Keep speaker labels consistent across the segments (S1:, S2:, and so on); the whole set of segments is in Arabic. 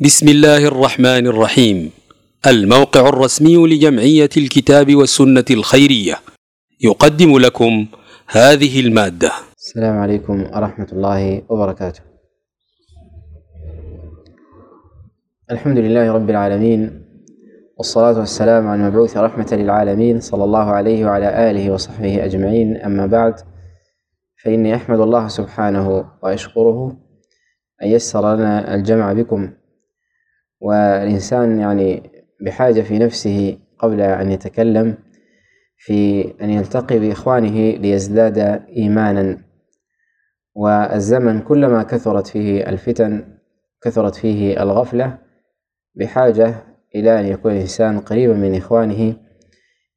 S1: بسم الله الرحمن الرحيم. الموقع الرسمي لجمعية الكتاب والسنة الخيرية. يقدم لكم هذه المادة.
S2: السلام عليكم ورحمة الله وبركاته. الحمد لله رب العالمين والصلاة والسلام على المبعوث رحمة للعالمين صلى الله عليه وعلى آله وصحبه أجمعين. أما بعد فإني أحمد الله سبحانه وأشكره أن يسر لنا الجمع بكم. والإنسان يعني بحاجة في نفسه قبل أن يتكلم في أن يلتقي بإخوانه ليزداد إيمانا. والزمن كلما كثرت فيه الفتن كثرت فيه الغفلة بحاجة إلى أن يكون الإنسان قريبا من إخوانه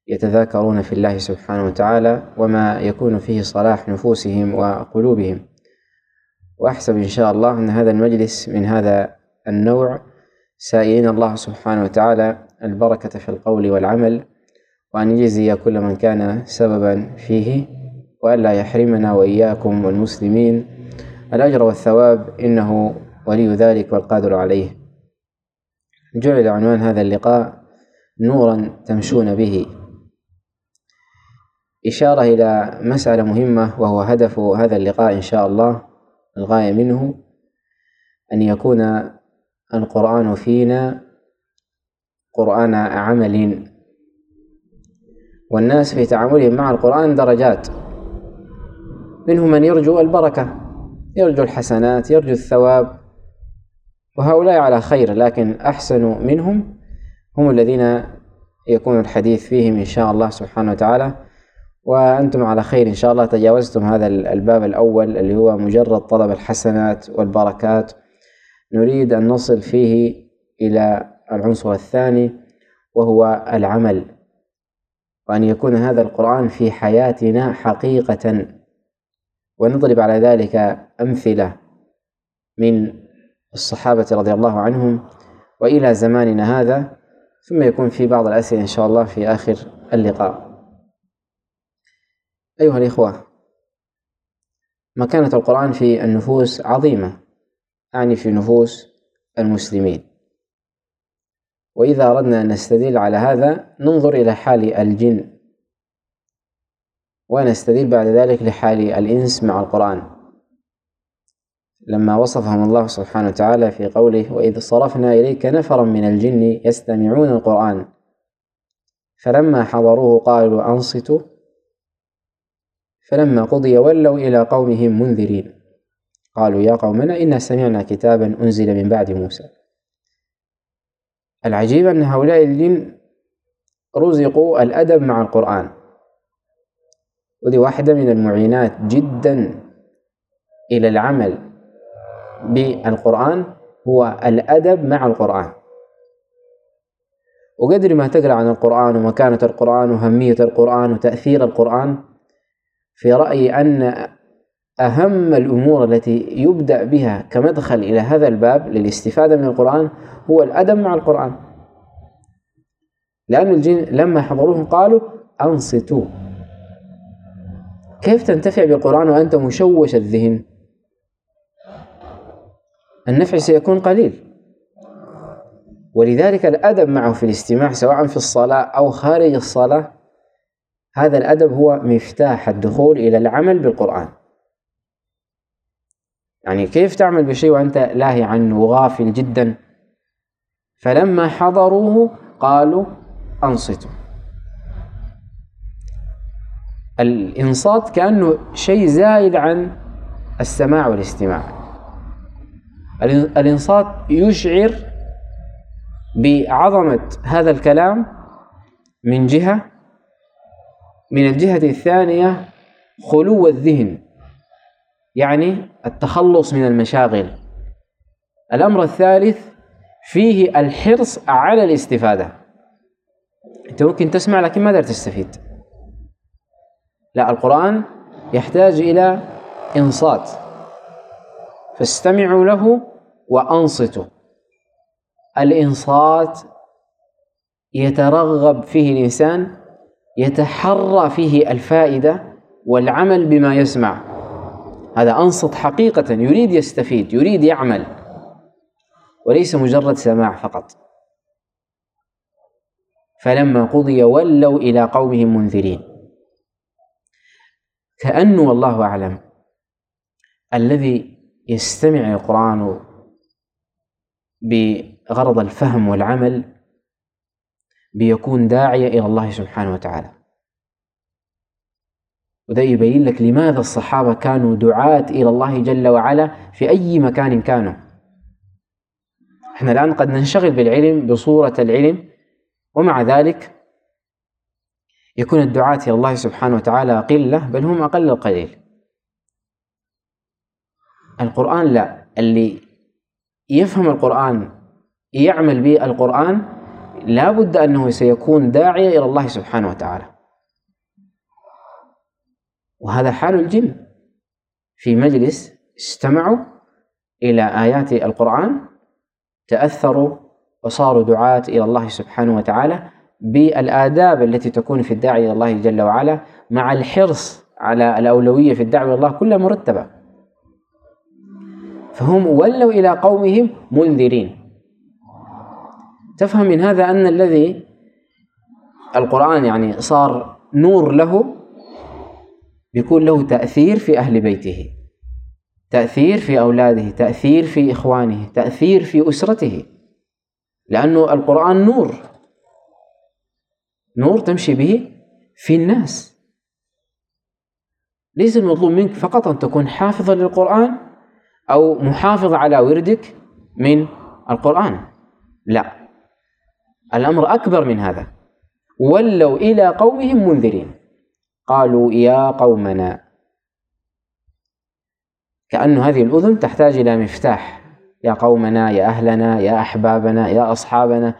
S2: يتذاكرون في الله سبحانه وتعالى وما يكون فيه صلاح نفوسهم وقلوبهم. وأحسب إن شاء الله أن هذا المجلس من هذا النوع سائلين الله سبحانه وتعالى البركة في القول والعمل وأن يجزي كل من كان سببا فيه وألا يحرمنا وإياكم والمسلمين. الأجر والثواب إنه ولي ذلك والقادر عليه. جعل عنوان هذا اللقاء نورا تمشون به. إشارة إلى مسألة مهمة وهو هدف هذا اللقاء إن شاء الله الغاية منه أن يكون القرآن فينا قرآن عمل والناس في تعاملهم مع القرآن درجات. منهم من يرجو البركة يرجو الحسنات يرجو الثواب. وهؤلاء على خير لكن أحسن منهم هم الذين يكون الحديث فيهم إن شاء الله سبحانه وتعالى. وأنتم على خير إن شاء الله. تجاوزتم هذا الباب الأول اللي هو مجرد طلب الحسنات والبركات. نريد أن نصل فيه إلى العنصر الثاني وهو العمل. وأن يكون هذا القرآن في حياتنا حقيقة. ونضرب على ذلك أمثلة من الصحابة رضي الله عنهم وإلى زماننا هذا ثم يكون في بعض الأسئلة إن شاء الله في آخر اللقاء. أيها الإخوة مكانة القرآن في النفوس عظيمة. أعني في نفوس المسلمين. وإذا أردنا أن نستدل على هذا ننظر إلى حال الجن. ونستدل بعد ذلك لحال الإنس مع القرآن. لما وصفهم الله سبحانه وتعالى في قوله وإذ صرفنا إليك نفرا من الجن يستمعون القرآن فلما حضروه قالوا أنصتوا؟ فلما قضي ولوا إلى قومهم منذرين. قالوا يا قومنا إنا سمعنا كتابا أنزل من بعد موسى. العجيب أن هؤلاء الجن رزقوا الأدب مع القرآن. ودي واحدة من المعينات جدا إلى العمل بالقرآن هو الأدب مع القرآن. وقدر ما تقرأ عن القرآن ومكانة القرآن وأهمية القرآن وتأثير القرآن في رأيي أن أهم الأمور التي يبدأ بها كمدخل إلى هذا الباب للاستفادة من القرآن هو الأدب مع القرآن. لأن الجن لما حضروهم قالوا أنصتوا. كيف تنتفع بالقرآن وأنت مشوش الذهن؟ النفع سيكون قليل. ولذلك الأدب معه في الاستماع سواء في الصلاة أو خارج الصلاة هذا الأدب هو مفتاح الدخول إلى العمل بالقرآن. يعني كيف تعمل بشيء وأنت لاهي عنه وغافل جدا؟ فلما حضروه قالوا أنصتوا. الإنصات كأنه شيء زايد عن السماع والاستماع. الإنصات يشعر بعظمة هذا الكلام من جهة من الجهة الثانية خلو الذهن. يعني التخلص من المشاغل. الأمر الثالث فيه الحرص على الاستفادة. أنت ممكن تسمع لكن ما تستفيد. لا القرآن يحتاج إلى إنصات. فاستمعوا له وأنصتوا. الإنصات يترغب فيه الإنسان يتحرى فيه الفائدة والعمل بما يسمع. هذا أنصت حقيقة يريد يستفيد يريد يعمل وليس مجرد سماع فقط. فلما قضي ولوا إلى قومهم منذرين. كأنه والله أعلم الذي يستمع القرآن بغرض الفهم والعمل بيكون داعية إلى الله سبحانه وتعالى. وده يبين لك لماذا الصحابة كانوا دعاة إلى الله جل وعلا في أي مكان كانوا. إحنا الآن قد ننشغل بالعلم بصورة العلم ومع ذلك يكون الدعاة إلى الله سبحانه وتعالى قلة بل هم أقل القليل. القرآن لا اللي يفهم القرآن يعمل به القرآن لا بد أنه سيكون داعية إلى الله سبحانه وتعالى. وهذا حال الجن. في مجلس استمعوا إلى آيات القرآن تأثروا وصاروا دعاة إلى الله سبحانه وتعالى بالآداب التي تكون في الداعي إلى الله جل وعلا مع الحرص على الأولوية في الدعوة إلى الله كلها مرتبة. فهم ولوا إلى قومهم منذرين. تفهم من هذا أن الذي القرآن يعني صار نور له بيكون له تأثير في أهل بيته تأثير في أولاده تأثير في إخوانه تأثير في أسرته لأنه القرآن نور نور تمشي به في الناس. ليس المطلوب منك فقط أن تكون حافظا للقرآن أو محافظ على وردك من القرآن لا. الأمر أكبر من هذا. ولوا إلى قومهم منذرين. قالوا يا قومنا. كأن هذه الأذن تحتاج إلى مفتاح. يا قومنا يا أهلنا يا أحبابنا يا أصحابنا.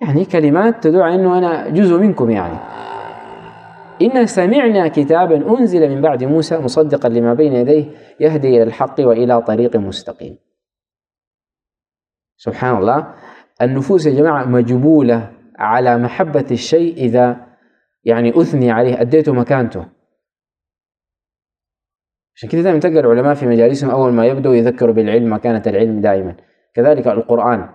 S2: يعني كلمات تدعو أنه أنا جزء منكم يعني. إنا سمعنا كتابا أنزل من بعد موسى مصدقا لما بين يديه يهدي إلى الحق وإلى طريق مستقيم. سبحان الله. النفوس يا جماعة مجبولة على محبة الشيء إذا يعني أثني عليه أديته مكانته. عشان كده دائما تلقى العلماء في مجالسهم أول ما يبدأوا يذكروا بالعلم مكانة العلم دائما. كذلك القرآن.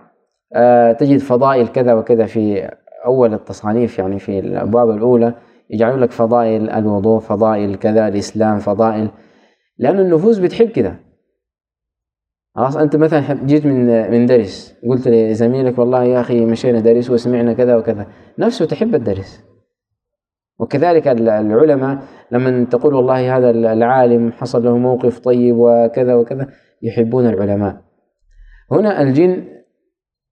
S2: آه تجد فضائل كذا وكذا في أول التصانيف يعني في الأبواب الأولى يجعلوا لك فضائل الوضوء فضائل كذا الإسلام فضائل. لأن النفوس بتحب كده خلاص أنت مثلا جيت من من درس قلت لزميلك والله يا أخي مشينا درس وسمعنا كذا وكذا. نفسه تحب الدرس. وكذلك العلماء لما تقول والله هذا العالم حصل له موقف طيب وكذا وكذا يحبون العلماء. هنا الجن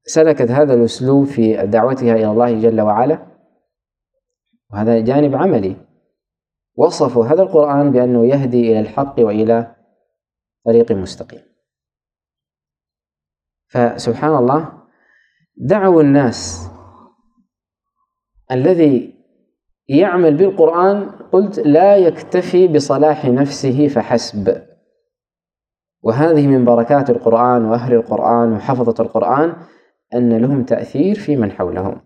S2: سلكت هذا الأسلوب في دعوتها إلى الله جل وعلا وهذا جانب عملي. وصفوا هذا القرآن بأنه يهدي إلى الحق وإلى طريق مستقيم. فسبحان الله دعوا الناس الذي يعمل بالقرآن قلت لا يكتفي بصلاح نفسه فحسب. وهذه من بركات القرآن وأهل القرآن وحفظة القرآن أن لهم تأثير في من حولهم.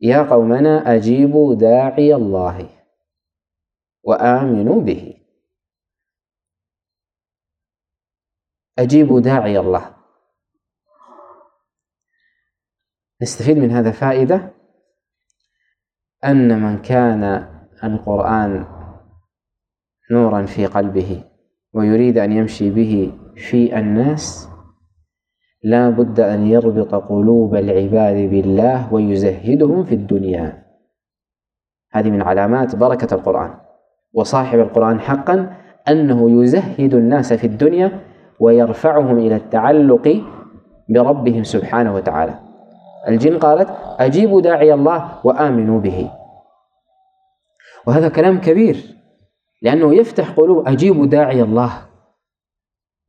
S2: يا قومنا أجيبوا داعي الله وآمنوا به. أجيبوا داعي الله. نستفيد من هذا فائدة؟ أن من كان القرآن نورا في قلبه ويريد أن يمشي به في الناس لا بد أن يربط قلوب العباد بالله ويزهدهم في الدنيا. هذه من علامات بركة القرآن. وصاحب القرآن حقا أنه يزهد الناس في الدنيا ويرفعهم إلى التعلق بربهم سبحانه وتعالى. الجن قالت أجيبوا داعي الله وآمنوا به. وهذا كلام كبير لأنه يفتح قلوب أجيبوا داعي الله.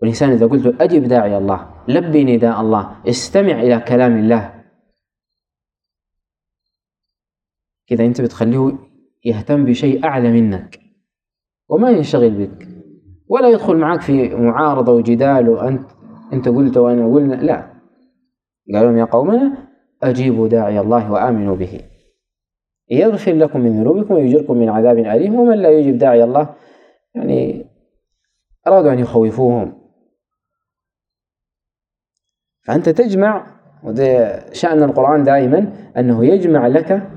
S2: والإنسان إذا قلت أجب داعي الله لبي نداء الله استمع إلى كلام الله. كذا أنت بتخليه يهتم بشيء أعلى منك وما ينشغل بك ولا يدخل معك في معارضة وجدال وأنت أنت قلت وأنا قلنا لا. قال لهم يا قومنا أجيبوا داعي الله وآمنوا به. يغفر لكم من ذنوبكم ويجركم من عذاب أليم. ومن لا يجيب داعي الله يعني أرادوا أن يخوفوهم. فأنت تجمع شأن القرآن دائما أنه يجمع لك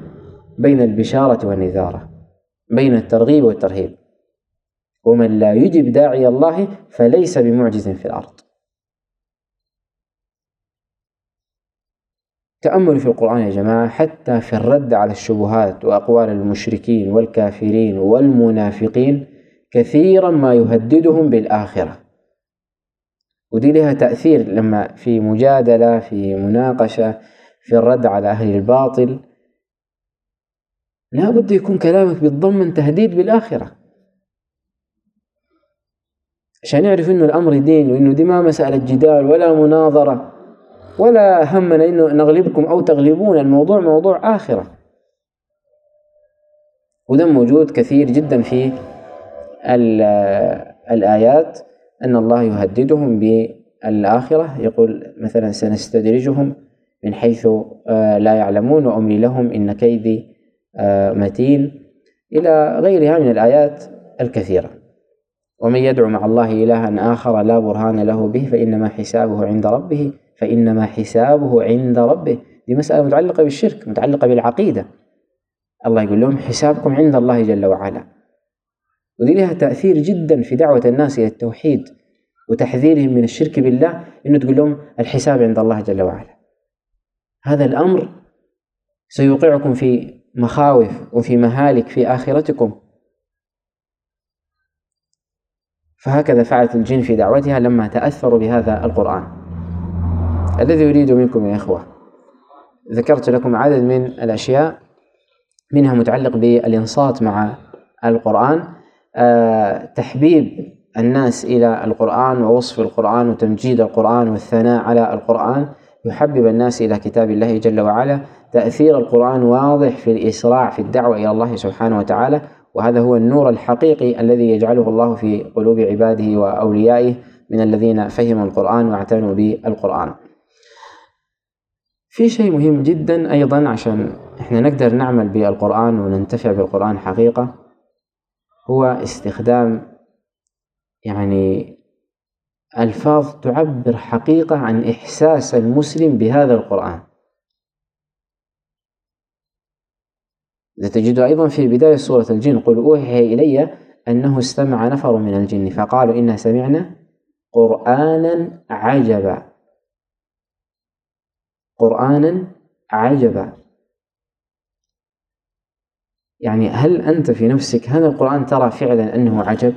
S2: بين البشارة والنذارة بين الترغيب والترهيب. ومن لا يجب داعي الله فليس بمعجز في الأرض. تأمل في القرآن يا جماعة حتى في الرد على الشبهات وأقوال المشركين والكافرين والمنافقين كثيرا ما يهددهم بالآخرة. ودي لها تأثير لما في مجادلة في مناقشة في الرد على أهل الباطل. لا بد يكون كلامك بيتضمن تهديد بالآخرة. عشان يعرف إنه الأمر دين وإنه دي ما مسألة جدال ولا مناظرة. ولا همنا إنه نغلبكم أو تغلبون. الموضوع موضوع آخرة. وده موجود كثير جدا في الآيات أن الله يهددهم بالآخرة. يقول مثلا سنستدرجهم من حيث آه، لا يعلمون وأملي لهم إن كيدي آه، متين. إلى غيرها من الآيات الكثيرة. ومن يدعو مع الله إلها آخر لا برهان له به فإنما حسابه عند ربه. فإنما حسابه عند ربه. دي مسألة متعلقة بالشرك متعلقة بالعقيدة. الله يقول لهم حسابكم عند الله جل وعلا. ودي لها تأثير جدا في دعوة الناس إلى التوحيد وتحذيرهم من الشرك بالله إنه تقول لهم الحساب عند الله جل وعلا. هذا الأمر سيوقعكم في مخاوف وفي مهالك في آخرتكم. فهكذا فعلت الجن في دعوتها لما تأثروا بهذا القرآن. الذي أريد منكم يا إخوة. ذكرت لكم عدد من الأشياء منها متعلق بالإنصات مع القرآن. آه، تحبيب الناس إلى القرآن ووصف القرآن وتمجيد القرآن والثناء على القرآن. يحبب الناس إلى كتاب الله جل وعلا. تأثير القرآن واضح في الإسراع في الدعوة إلى الله سبحانه وتعالى. وهذا هو النور الحقيقي الذي يجعله الله في قلوب عباده وأوليائه من الذين فهموا القرآن واعتنوا بالقرآن. في شيء مهم جدا أيضا عشان إحنا نقدر نعمل بالقرآن وننتفع بالقرآن حقيقة هو استخدام يعني ألفاظ تعبر حقيقة عن إحساس المسلم بهذا القرآن. تجد أيضا في بداية سورة الجن قل أوحي إلي أنه استمع نفر من الجن فقالوا إنا سمعنا قرآنا عجبا. قرآنا عجبا. يعني هل أنت في نفسك هذا القرآن ترى فعلا أنه عجب؟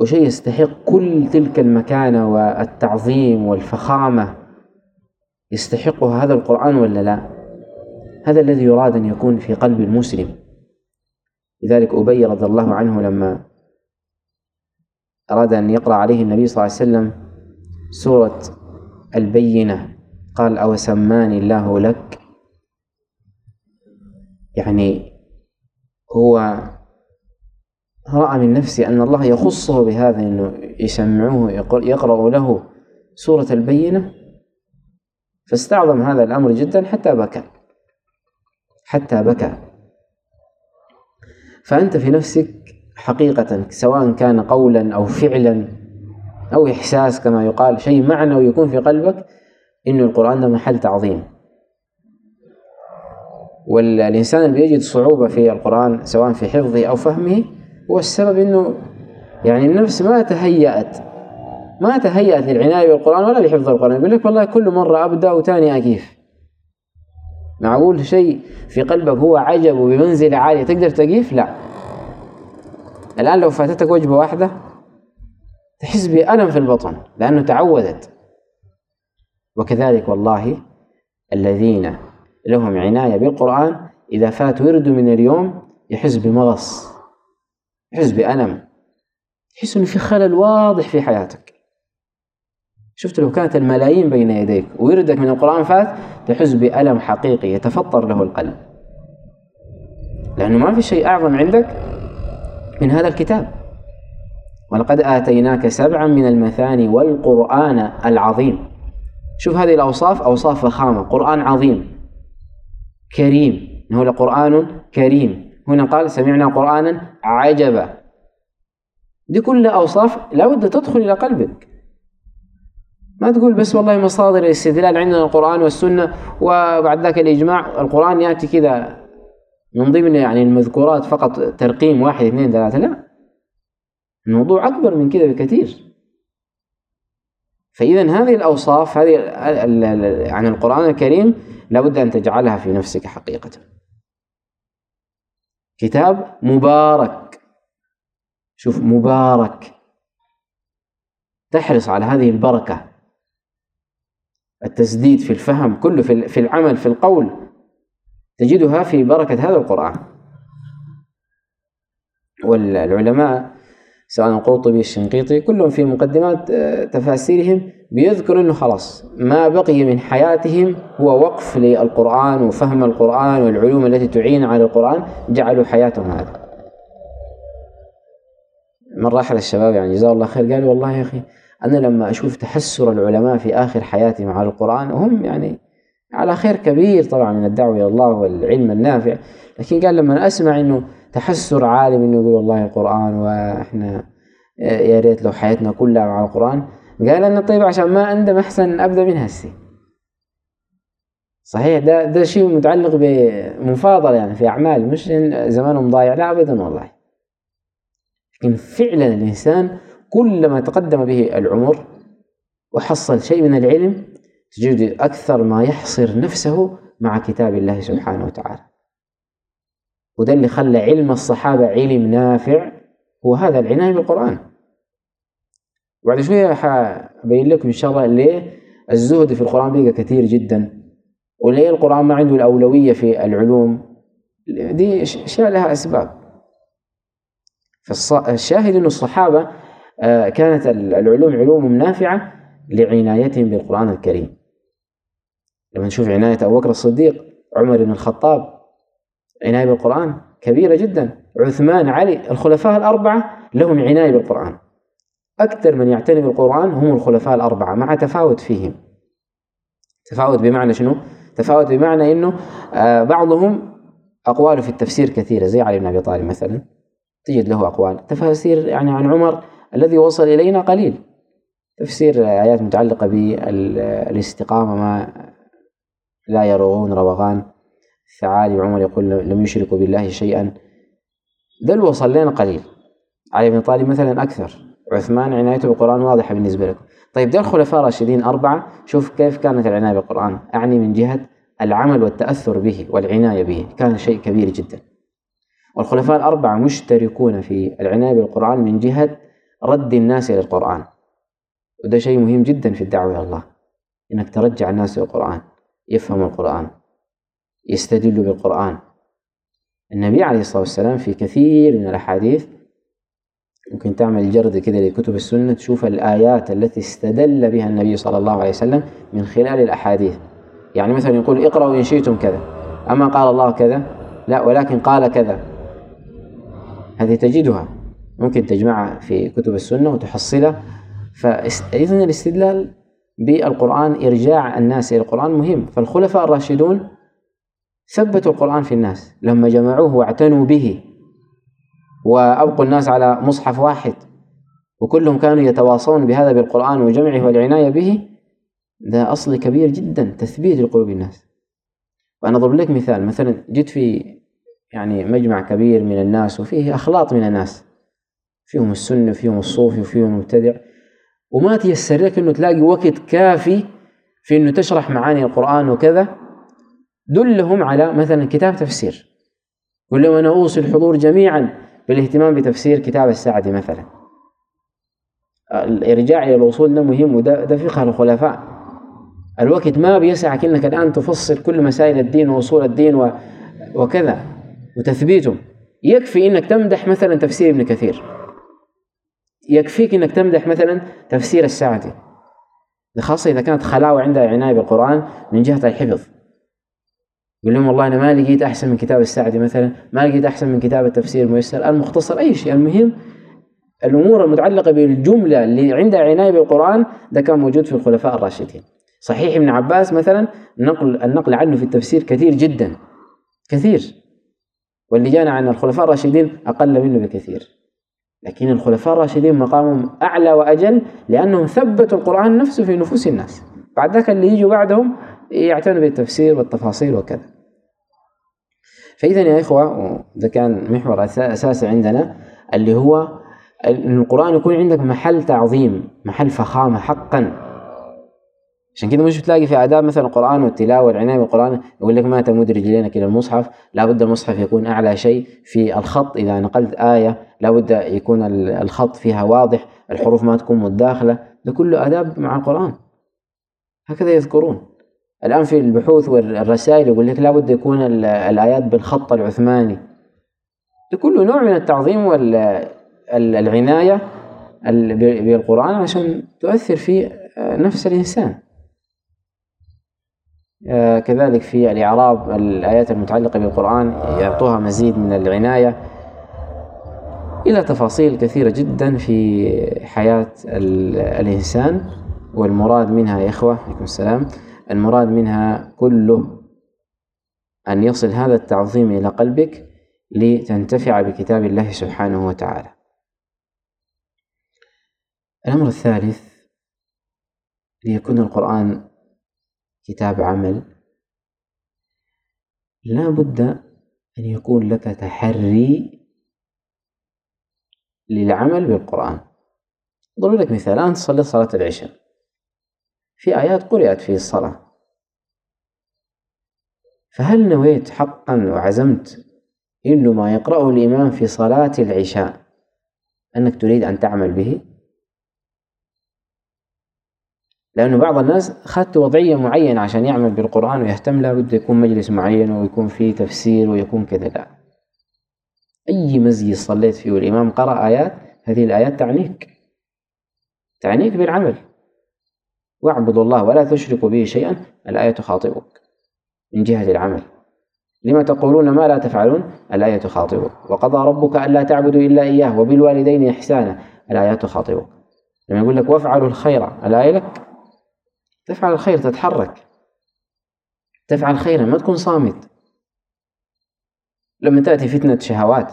S2: وشيء يستحق كل تلك المكانة والتعظيم والفخامة يستحقها هذا القرآن ولا لا؟ هذا الذي يراد أن يكون في قلب المسلم. لذلك أبي رضي الله عنه لما أراد أن يقرأ عليه النبي صلى الله عليه وسلم سورة البينة. قال أو سماني الله لك؟ يعني هو رأى من نفسه أن الله يخصه بهذا أنه يسمعوه يقرأ له سورة البينة. فاستعظم هذا الأمر جدا حتى بكى حتى بكى. فأنت في نفسك حقيقة سواء كان قولا أو فعلا أو إحساس كما يقال شيء معنوي يكون في قلبك إنه القرآن ده محل تعظيم. والإنسان اللي بيجد صعوبة في القرآن سواء في حفظه أو فهمه هو السبب إنه يعني النفس ما تهيأت ما تهيأت للعناية بالقرآن ولا بحفظ القرآن. يقول لك والله كل مرة أبدأ وتاني أكيف. معقول شيء في قلبك هو عجب وبمنزلة عالية تقدر تقيف؟ لا. الآن لو فاتتك وجبة واحدة تحس بألم في البطن لأنه تعودت. وكذلك والله الذين لهم عناية بالقرآن إذا فات ورد من اليوم يحس بمغص يحس بألم يحس إنه في خلل واضح في حياتك. شفت لو كانت الملايين بين يديك ويردك من القرآن فات تحس بألم حقيقي يتفطر له القلب. لأنه ما في شيء أعظم عندك من هذا الكتاب. ولقد آتيناك سبعا من المثاني والقرآن العظيم. شوف هذه الأوصاف أوصاف فخامة قرآن عظيم كريم هو لقرآن كريم هنا قال سمعنا قرآنا عجبا. دي كلها أوصاف لابد تدخل إلى قلبك. ما تقول بس والله مصادر الاستدلال عندنا القرآن والسنة وبعد ذاك الإجماع القرآن يأتي كذا من ضمن يعني المذكورات فقط ترقيم واحد اثنين ثلاثة لا. الموضوع أكبر من كذا بكثير. فإذا هذه الأوصاف هذه عن القرآن الكريم لابد أن تجعلها في نفسك حقيقة. كتاب مبارك. شوف مبارك. تحرص على هذه البركة. التسديد في الفهم كله في العمل في القول. تجدها في بركة هذا القرآن. والعلماء سواء القرطبي الشنقيطي كلهم في مقدمات آه، تفاسيرهم بيذكر إنه خلاص ما بقي من حياتهم هو وقف للقرآن وفهم القرآن والعلوم التي تعين على القرآن جعلوا حياتهم هذا مرة أحد الشباب يعني جزاه الله خير قال والله يا أخي أنا لما أشوف تحسر العلماء في آخر حياتهم على القرآن وهم يعني على خير كبير طبعا من الدعوة إلى الله والعلم النافع لكن قال لما أسمع إنه تحسر عالم إنه يقول والله القرآن وإحنا يا ريت لو حياتنا كلها مع القرآن. قال أنا طيب عشان ما أندم أحسن أبدأ من هسي صحيح ده ده شيء متعلق بمفاضلة يعني في أعمال مش زمانهم ضايع. لا أبدا والله. لكن فعلا الإنسان كلما تقدم به العمر وحصل شيء من العلم تجد أكثر ما يحصر نفسه مع كتاب الله سبحانه وتعالى. وده اللي خلى علم الصحابة علم نافع هو هذا العناية بالقرآن. وبعد شوية حبين لكم إن شاء الله ليه الزهد في القرآن بقى كثير جدا وليه القرآن ما عنده الأولوية في العلوم؟ دي أشياء لها أسباب. فالشاهد أن الصحابة آه، كانت العلوم علوم نافعة لعنايتهم بالقرآن الكريم. لما نشوف عناية أبو بكر الصديق عمر بن الخطاب عناية بالقرآن كبيرة جدا. عثمان علي الخلفاء الأربعة لهم عناية بالقرآن. أكثر من يعتني بالقرآن هم الخلفاء الأربعة مع تفاوت فيهم. تفاوت بمعنى شنو؟ تفاوت بمعنى أنه آه، بعضهم أقواله في التفسير كثيرة زي علي بن أبي طالب مثلا. تجد له أقوال. تفاسير يعني عن عمر الذي وصل إلينا قليل. تفسير آيات متعلقة بالإستقامة ما لا يروغون روغان ثعالب عمر يقول لم يشركوا بالله شيئا. وصل لنا قليل. علي بن طالب مثلا أكثر. عثمان عنايته بالقرآن واضحة بالنسبة لكم. طيب ده الخلفاء الراشدين أربعة. شوف كيف كانت العناية بالقرآن. أعني من جهة العمل والتأثر به والعناية به. كان شيء كبير جدا. والخلفاء الأربعة مشتركون في العناية بالقرآن من جهة رد الناس إلى القرآن. وده شيء مهم جدا في الدعوة إلى الله. إنك ترجع الناس إلى القرآن. يفهموا القرآن. يستدلوا بالقرآن. النبي عليه الصلاة والسلام في كثير من الأحاديث ممكن تعمل جرد كده لكتب السنة تشوف الآيات التي استدل بها النبي صلى الله عليه وسلم من خلال الأحاديث. يعني مثلا يقول اقرأوا إن شئتم كذا. أما قال الله كذا؟ لا ولكن قال كذا. هذه تجدها. ممكن تجمعها في كتب السنة وتحصلها. فإذن الاستدلال بالقرآن إرجاع الناس إلى القرآن مهم. فالخلفاء الراشدون ثبتوا القرآن في الناس. لما جمعوه واعتنوا به وأبقوا الناس على مصحف واحد وكلهم كانوا يتواصون بهذا بالقرآن وجمعه والعناية به ده أصل كبير جدا تثبيت لقلوب الناس. وأنا أضرب لك مثال مثلا جيت في يعني مجمع كبير من الناس وفيه أخلاط من الناس. فيهم السنة وفيهم الصوفي وفيهم المبتدع. وما تيسر لك إنه تلاقي وقت كافي في إنه تشرح معاني القرآن وكذا. دلهم على مثلا كتاب تفسير. قل لهم أنا أوصي الحضور جميعا بالاهتمام بتفسير كتاب السعدي مثلا. الإرجاع إلى الوصول ده مهم وده ده فقه الخلفاء. الوقت ما بيسعك انك الآن تفصل كل مسائل الدين وأصول الدين وكذا وتثبيته يكفي إنك تمدح مثلا تفسير ابن كثير. يكفيك إنك تمدح مثلا تفسير السعدي خاصة إذا كانت خلاوة عندها عناية بالقرآن من جهة الحفظ. يقول لهم والله أنا ما لقيت أحسن من كتاب السعدي مثلا ما لقيت أحسن من كتاب التفسير الميسر المختصر أي شيء. المهم الأمور المتعلقة بالجملة اللي عندها عناية بالقرآن ده كان موجود في الخلفاء الراشدين. صحيح ابن عباس مثلا نقل النقل عنه في التفسير كثير جدا كثير. واللي جانا عن الخلفاء الراشدين أقل منه بكثير. لكن الخلفاء الراشدين مقامهم أعلى وأجل لأنهم ثبتوا القرآن نفسه في نفوس الناس. بعد ذاك اللي يجوا بعدهم يعتنوا بالتفسير والتفاصيل وكذا. فإذا يا إخوة ده كان محور أساسي عندنا اللي هو أن القرآن يكون عندك محل تعظيم محل فخامة حقا. عشان كده مش بتلاقي في آداب مثلا القرآن والتلاوة والعناية بالقرآن يقول لك ما تمد رجلينك إلى المصحف. لابد المصحف يكون أعلى شيء في الخط. إذا نقلت آية لابد يكون الخط فيها واضح الحروف ما تكون متداخلة. ده كله آداب مع القرآن. هكذا يذكرون. الآن في البحوث والرسائل يقول لك لابد يكون الآيات بالخط العثماني. كله نوع من التعظيم والعناية بالقرآن عشان تؤثر في نفس الإنسان. آه، كذلك في الإعراب الآيات المتعلقة بالقرآن يعطوها مزيد من العناية إلى تفاصيل كثيرة جدا في حياة الإنسان والمراد منها يا إخوة عليكم السلام. المراد منها كله أن يصل هذا التعظيم إلى قلبك لتنتفع بكتاب الله سبحانه وتعالى. الأمر الثالث ليكون القرآن كتاب عمل. لا بد أن يكون لك تحري للعمل بالقرآن. ضرب لك مثال أنت تصلي صلاة العشاء. في آيات قرأت في الصلاة. فهل نويت حقا وعزمت إنه ما يقرأه الإمام في صلاة العشاء أنك تريد أن تعمل به؟ لأنه بعض الناس أخذت وضعية معينة عشان يعمل بالقرآن ويهتم لابد يكون مجلس معين ويكون فيه تفسير ويكون كذا. لا. أي مسجد صليت فيه والإمام قرأ آيات؟ هذه الآيات تعنيك. تعنيك بالعمل. واعبدوا الله ولا تشركوا به شيئا الآية تخاطبك. من جهة العمل. لما تقولون ما لا تفعلون؟ الآية تخاطبك. وقضى ربك ألا تعبدوا إلا إياه وبالوالدين إحسانا الآية تخاطبك. لما يقول لك وافعلوا الخير الآية لك. تفعل الخير تتحرك. تفعل خيرا ما تكون صامت. لما تأتي فتنة شهوات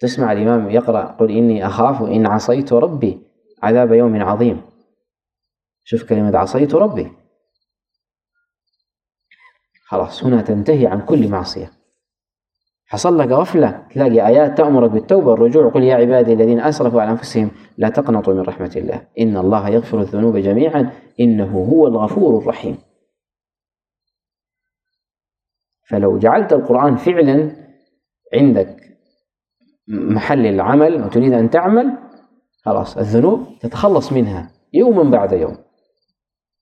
S2: تسمع الإمام يقرأ قل إني أخاف إن عصيت ربي عذاب يوم عظيم. شوف كلمة عصيت ربي. خلاص هنا تنتهي عن كل معصية. حصل لك غفلة تلاقي آيات تأمرك بالتوبة والرجوع قل يا عبادي الذين أسرفوا على أنفسهم لا تقنطوا من رحمة الله. إن الله يغفر الذنوب جميعا إنه هو الغفور الرحيم. فلو جعلت القرآن فعلا عندك محل العمل وتريد أن تعمل خلاص الذنوب تتخلص منها يوما بعد يوم.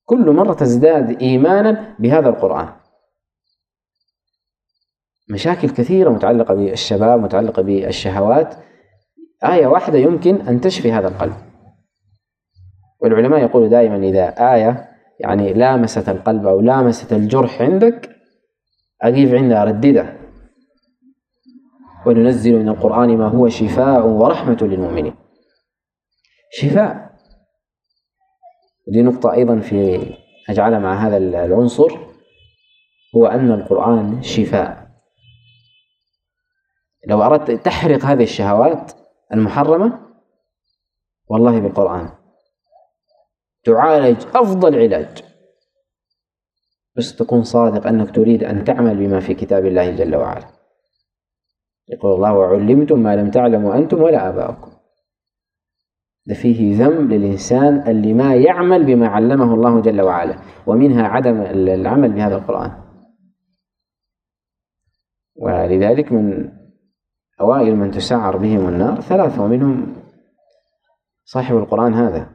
S2: كل مرة تزداد إيمانا بهذا القرآن. مشاكل كثيرة متعلقة بالشباب متعلقة بالشهوات. آية واحدة يمكن أن تشفي هذا القلب. والعلماء يقولوا دائما إذا آية يعني لامست القلب أو لامست الجرح عندك أقيف عندها رددة. وننزل من القرآن ما هو شفاء ورحمة للمؤمنين. شفاء دي نقطة أيضا في أجعلها مع هذا العنصر هو أن القرآن شفاء. لو أردت تحرق هذه الشهوات المحرمة والله بالقرآن. تعالج أفضل علاج. بس تكون صادق أنك تريد أن تعمل بما في كتاب الله جل وعلا. يقول الله وعلمتم ما لم تعلموا أنتم ولا آباؤكم. فيه ذنب للإنسان اللي ما يعمل بما علمه الله جل وعلا ومنها عدم العمل بهذا القرآن. ولذلك من أوائل من تسعر بهم النار ثلاثة ومنهم صاحب القرآن هذا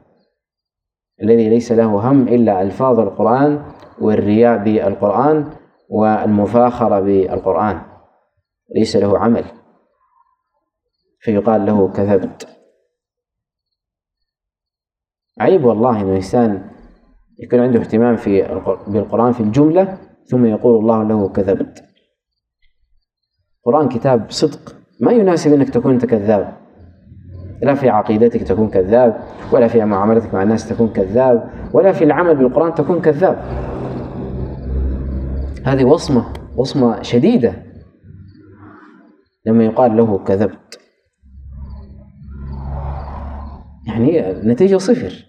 S2: الذي ليس له هم إلا ألفاظ القرآن والرياء بالقرآن والمفاخرة بالقرآن ليس له عمل. فيقال له كذبت. عيب والله أن الإنسان يكون عنده اهتمام في بالقرآن في الجملة ثم يقول الله له كذبت. القرآن كتاب صدق. ما يناسب إنك تكون انت كذاب لا في عقيدتك تكون كذاب ولا في معاملتك مع الناس تكون كذاب ولا في العمل بالقرآن تكون كذاب. هذه وصمة وصمة شديدة. لما يقال له كذبت. يعني النتيجة صفر.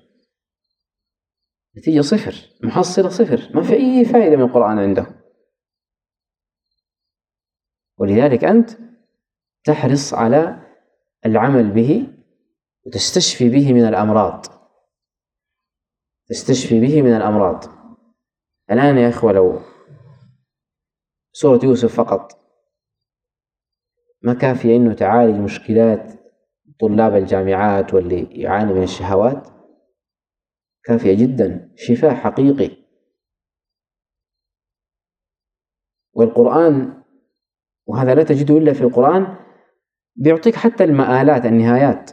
S2: نتيجة صفر محصلة صفر. ما في أي فائدة من القرآن عنده ولذلك أنت تحرص على العمل به وتستشفي به من الأمراض. تستشفي به من الأمراض. الآن يا إخوة لو سورة يوسف فقط ما كافية إنه تعالج مشكلات طلاب الجامعات واللي يعاني من الشهوات كافية جدا شفاء حقيقي. والقرآن وهذا لا تجده إلا في القرآن بيعطيك حتى المآلات النهايات.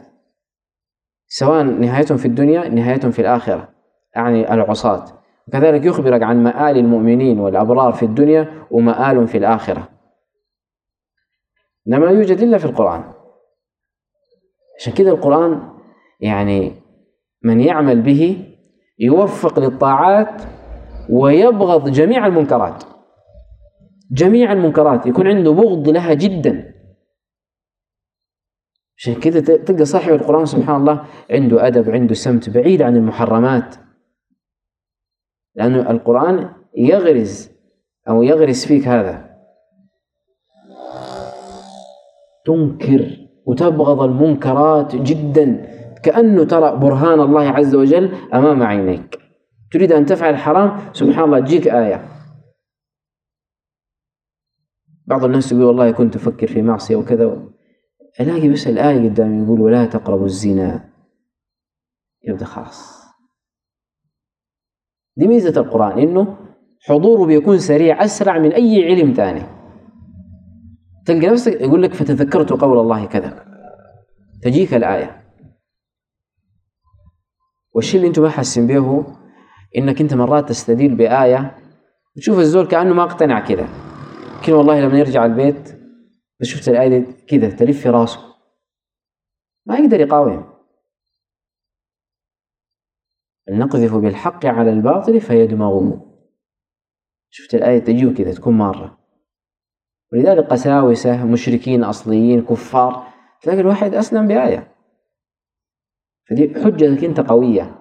S2: سواء نهايتهم في الدنيا نهايتهم في الآخرة يعني العصاة. وكذلك يخبرك عن مآل المؤمنين والأبرار في الدنيا ومآل في الآخرة. ما يوجد إلا في القرآن. عشان كده القرآن يعني من يعمل به يوفق للطاعات ويبغض جميع المنكرات. جميع المنكرات يكون عنده بغض لها جدا. عشان كده تلقى صاحب القرآن سبحان الله عنده أدب عنده سمت بعيد عن المحرمات. لأنه القرآن يغرز أو يغرس فيك هذا. تنكر. وتبغض المنكرات جدا. كأنه ترى برهان الله عز وجل أمام عينيك. تريد أن تفعل حرام؟ سبحان الله تجيك آية. بعض الناس يقول والله كنت أفكر في معصية وكذا. ألاقي بس الآية قدامي يقول ولا تقربوا الزنا. يبدأ خلاص. دي ميزة القرآن إنه حضوره بيكون سريع أسرع من أي علم ثاني. تلقى نفسك يقول لك فتذكرت قول الله كذا. تجيك الآية. والشيء اللي أنتم ما حاسين به إنك أنت مرات تستدل بآية تشوف الزول كأنه ما اقتنع كذا. لكن والله لما يرجع البيت بس شفت الآية كذا تلف في راسه. ما يقدر يقاوم. نقذف بالحق على الباطل فيدمغه. شفت الآية تجيه كذا تكون مرة ولذلك قساوسة مشركين أصليين كفار. تلاقي الواحد أسلم بآية. فدي حجتك أنت قوية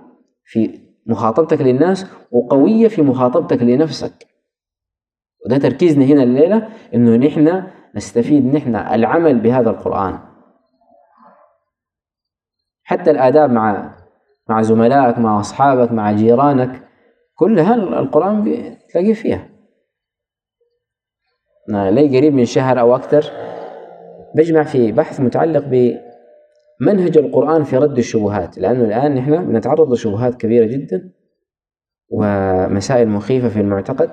S2: في مخاطبتك للناس وقوية في مخاطبتك لنفسك. وده تركيزنا هنا الليلة إنه نحن نستفيد نحن العمل بهذا القرآن. حتى الآداب مع مع زملائك مع أصحابك مع جيرانك كلها القرآن تلاقيه فيها. لي قريب من شهر أو أكثر. بجمع في بحث متعلق بمنهج القرآن في رد الشبهات لأنه الآن نحن بنتعرض لشبهات كبيرة جدا ومسائل مخيفة في المعتقد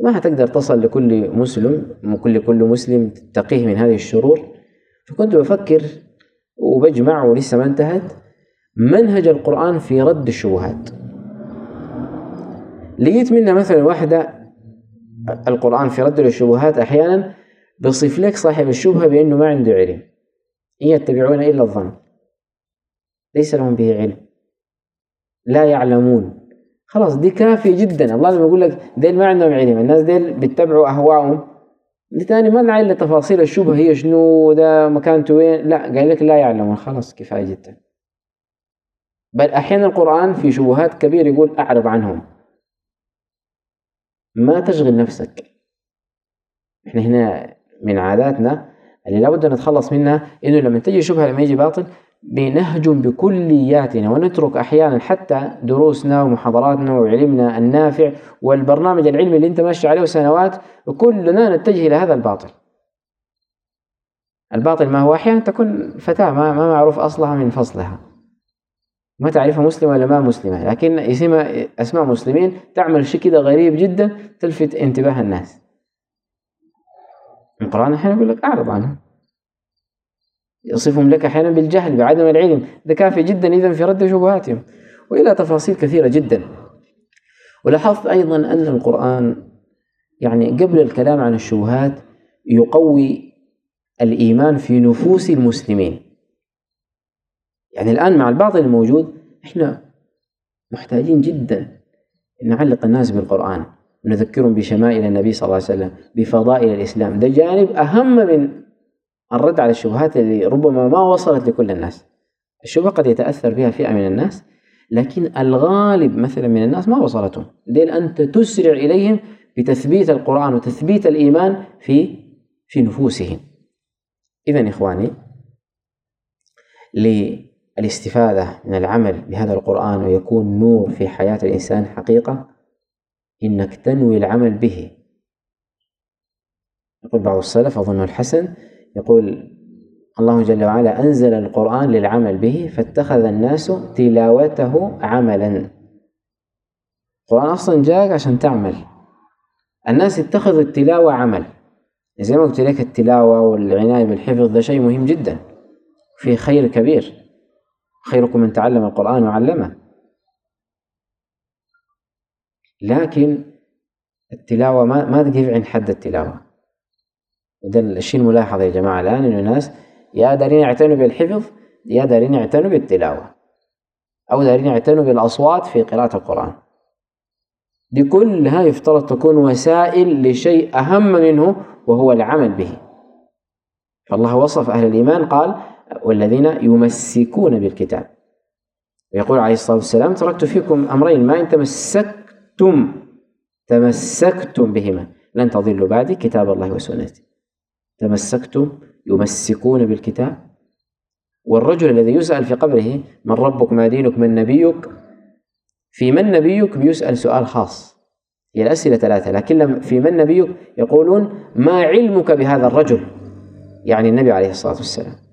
S2: ما حتقدر تصل لكل مسلم وكل كل مسلم تقيه من هذه الشرور. فكنت بفكر وبجمع ولسه ما انتهت منهج القرآن في رد الشبهات. لقيت منها مثلا واحدة القرآن في رد الشبهات أحيانا بيصف لك صاحب الشبهة بأنه ما عنده علم. إن يتبعون إلا الظن. ليس لهم به علم. لا يعلمون. خلاص دي كافية جدا. الله لما يقول لك ديل ما عندهم علم الناس ديل بيتبعوا أهواءهم. دي تاني ما نعي تفاصيل الشبهة. هي شنو؟ ده مكانته وين؟ لا قال لك لا يعلمون. خلاص كفاية جدا. بل أحيانا القرآن في شبهات كبيرة يقول أعرض عنهم. ما تشغل نفسك إحنا هنا من عاداتنا اللي لابد نتخلص منها إنه لما تجي شبهة لما يجي باطل بنهجم بكلياتنا ونترك أحيانا حتى دروسنا ومحاضراتنا وعلمنا النافع والبرنامج العلمي اللي أنت ماشي عليه سنوات وكلنا نتجه إلى هذا الباطل. الباطل ما هو أحيانا تكون فتاة ما, ما معروف أصلها من فصلها. ما تعرفها مسلمة ولا ما مسلمة لكن اسمها أسماء مسلمين تعمل شيء كده غريب جدا تلفت انتباه الناس. القرآن أحيانا يقول لك أعرض عنهم يصفهم لك أحيانا بالجهل بعدم العلم. ده كافي جدا إذا في رد شبهاتهم. وإلى تفاصيل كثيرة جدا. ولاحظت أيضا أن القرآن يعني قبل الكلام عن الشبهات يقوي الإيمان في نفوس المسلمين. يعني الآن مع الباطل الموجود إحنا محتاجين جدا نعلق الناس بالقرآن نذكرهم بشمائل النبي صلى الله عليه وسلم بفضائل الإسلام. ده جانب أهم من الرد على الشبهات اللي ربما ما وصلت لكل الناس. الشبهة قد يتأثر بها فئة من الناس لكن الغالب مثلا من الناس ما وصلتهم. لأن أنت تسرع إليهم بتثبيت القرآن وتثبيت الإيمان في في نفوسهم. إذا إخواني للاستفادة من العمل بهذا القرآن ويكون نور في حياة الإنسان حقيقة إنك تنوي العمل به. يقول بعض السلف أظن الحسن يقول الله جل وعلا أنزل القرآن للعمل به فاتخذ الناس تلاوته عملا. القرآن أصلا جاءك عشان تعمل. الناس اتخذوا التلاوة عمل. زي ما قلت لك التلاوة والعناية بالحفظ ده شيء مهم جدا. فيه خير كبير. خيركم من تعلم القرآن وعلمه. لكن التلاوة ما ما تقف عند حد التلاوة. وده الشيء الملاحظ يا جماعة الآن إنه الناس يا دارين يعتنوا بالحفظ يا دارين يعتنوا بالتلاوة. أو دارين يعتنوا بالأصوات في قراءة القرآن. دي كلها يفترض تكون وسائل لشيء أهم منه وهو العمل به. فالله وصف أهل الإيمان قال والذين يمسكون بالكتاب. ويقول عليه الصلاة والسلام تركت فيكم أمرين ما إن تمسكتم تمسكتم بهما. لن تضلوا بعدي كتاب الله وسنتي. تمسكتم يمسكون بالكتاب. والرجل الذي يسأل في قبره من ربك ما دينك من نبيك؟ في من نبيك بيسأل سؤال خاص. هي الأسئلة ثلاثة لكن في من نبيك يقولون ما علمك بهذا الرجل؟ يعني النبي عليه الصلاة والسلام.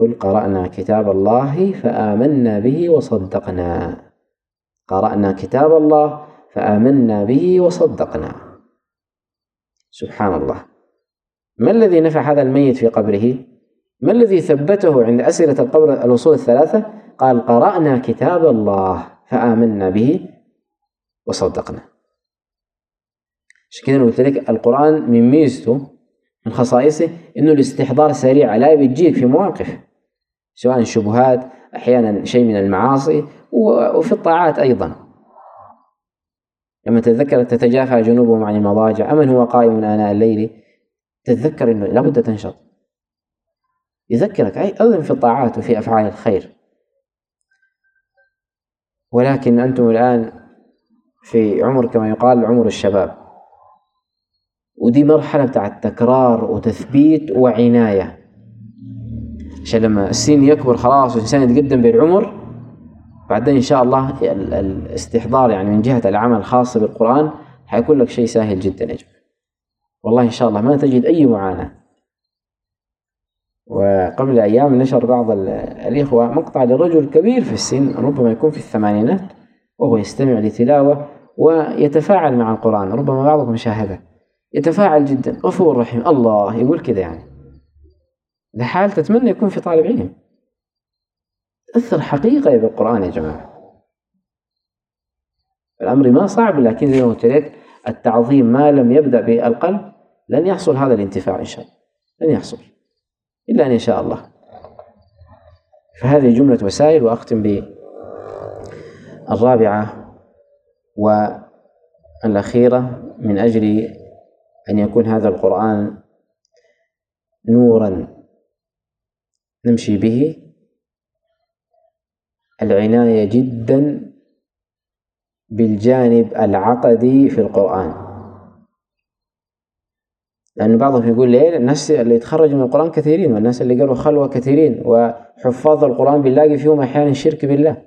S2: قل قرأنا كتاب الله فآمنا به وصدقنا. قرأنا كتاب الله فآمنا به وصدقنا. سبحان الله ما الذي نفع هذا الميت في قبره؟ ما الذي ثبته عند أسئلة القبر الوصول الثلاثة؟ قال قرأنا كتاب الله فآمنا به وصدقنا. عشان كده قلت لك القرآن من ميزته من خصائصه إنه الاستحضار سريع لا بتجيك في مواقف. سواء شبهات أحيانا شيء من المعاصي وفي الطاعات أيضا. لما تتذكر تتجافى جنوبهم عن المضاجع أمن هو قائم آناء الليل تتذكر إنه لابد تنشط. يذكرك أيضا في الطاعات وفي أفعال الخير. ولكن أنتم الآن في عمر كما يقال عمر الشباب. ودي مرحلة بتاعت تكرار وتثبيت وعناية. عشان لما السن يكبر خلاص والإنسان يتقدم بالعمر بعدين إن شاء الله الاستحضار يعني من جهة العمل الخاص بالقرآن حيكون لك شيء سهل جدا يا جماعة. والله إن شاء الله ما تجد أي معاناة. وقبل أيام نشر بعض الإخوة مقطع لرجل كبير في السن ربما يكون في الثمانينات وهو يستمع لتلاوة ويتفاعل مع القرآن ربما بعضكم شاهده. يتفاعل جدا غفور رحيم الله يقول كذا يعني. لحال تتمنى يكون في طالب علم تأثر حقيقة بالقرآن يا جماعة. الأمر ما صعب لكن زي ما قلت لك التعظيم ما لم يبدأ بالقلب لن يحصل هذا الانتفاع إن شاء الله. لن يحصل. إلا أن يشاء الله. فهذه جملة وسائل وأختم بالرابعة والأخيرة من أجل أن يكون هذا القرآن نورا. نمشي به. العناية جدا بالجانب العقدي في القرآن. لأن بعضهم يقول ليه الناس اللي يتخرجوا من القرآن كثيرين والناس اللي قالوا خلوة كثيرين وحفاظ القرآن بنلاقي فيهم أحيانا شرك بالله.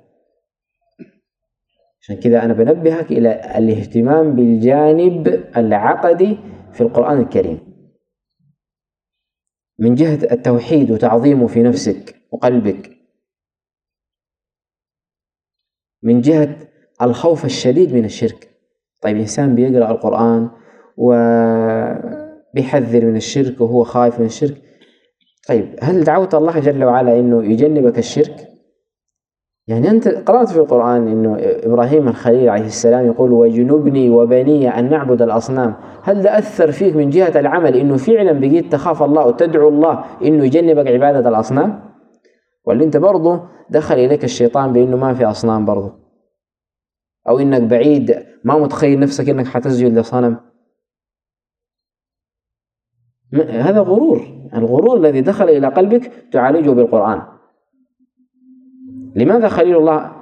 S2: عشان كذا أنا بنبهك إلى الاهتمام بالجانب العقدي في القرآن الكريم. من جهة التوحيد وتعظيمه في نفسك وقلبك. من جهة الخوف الشديد من الشرك. طيب إنسان بيقرأ القرآن وبيحذر من الشرك وهو خايف من الشرك. طيب هل دعوت الله جل وعلا إنه يجنبك الشرك؟ يعني أنت قرأت في القرآن أنه إبراهيم الخليل عليه السلام يقول وجنبني وبني أن نعبد الأصنام. هل ده أثر فيك من جهة العمل أنه فعلا بقيت تخاف الله وتدعو الله أنه يجنبك عبادة الأصنام؟ ولا أنت برضه دخل إليك الشيطان بأنه ما في أصنام برضه؟ أو أنك بعيد ما متخيل نفسك أنك حتسجد لصنم؟ هذا غرور. الغرور الذي دخل إلى قلبك تعالجه بالقرآن. لماذا خليل الله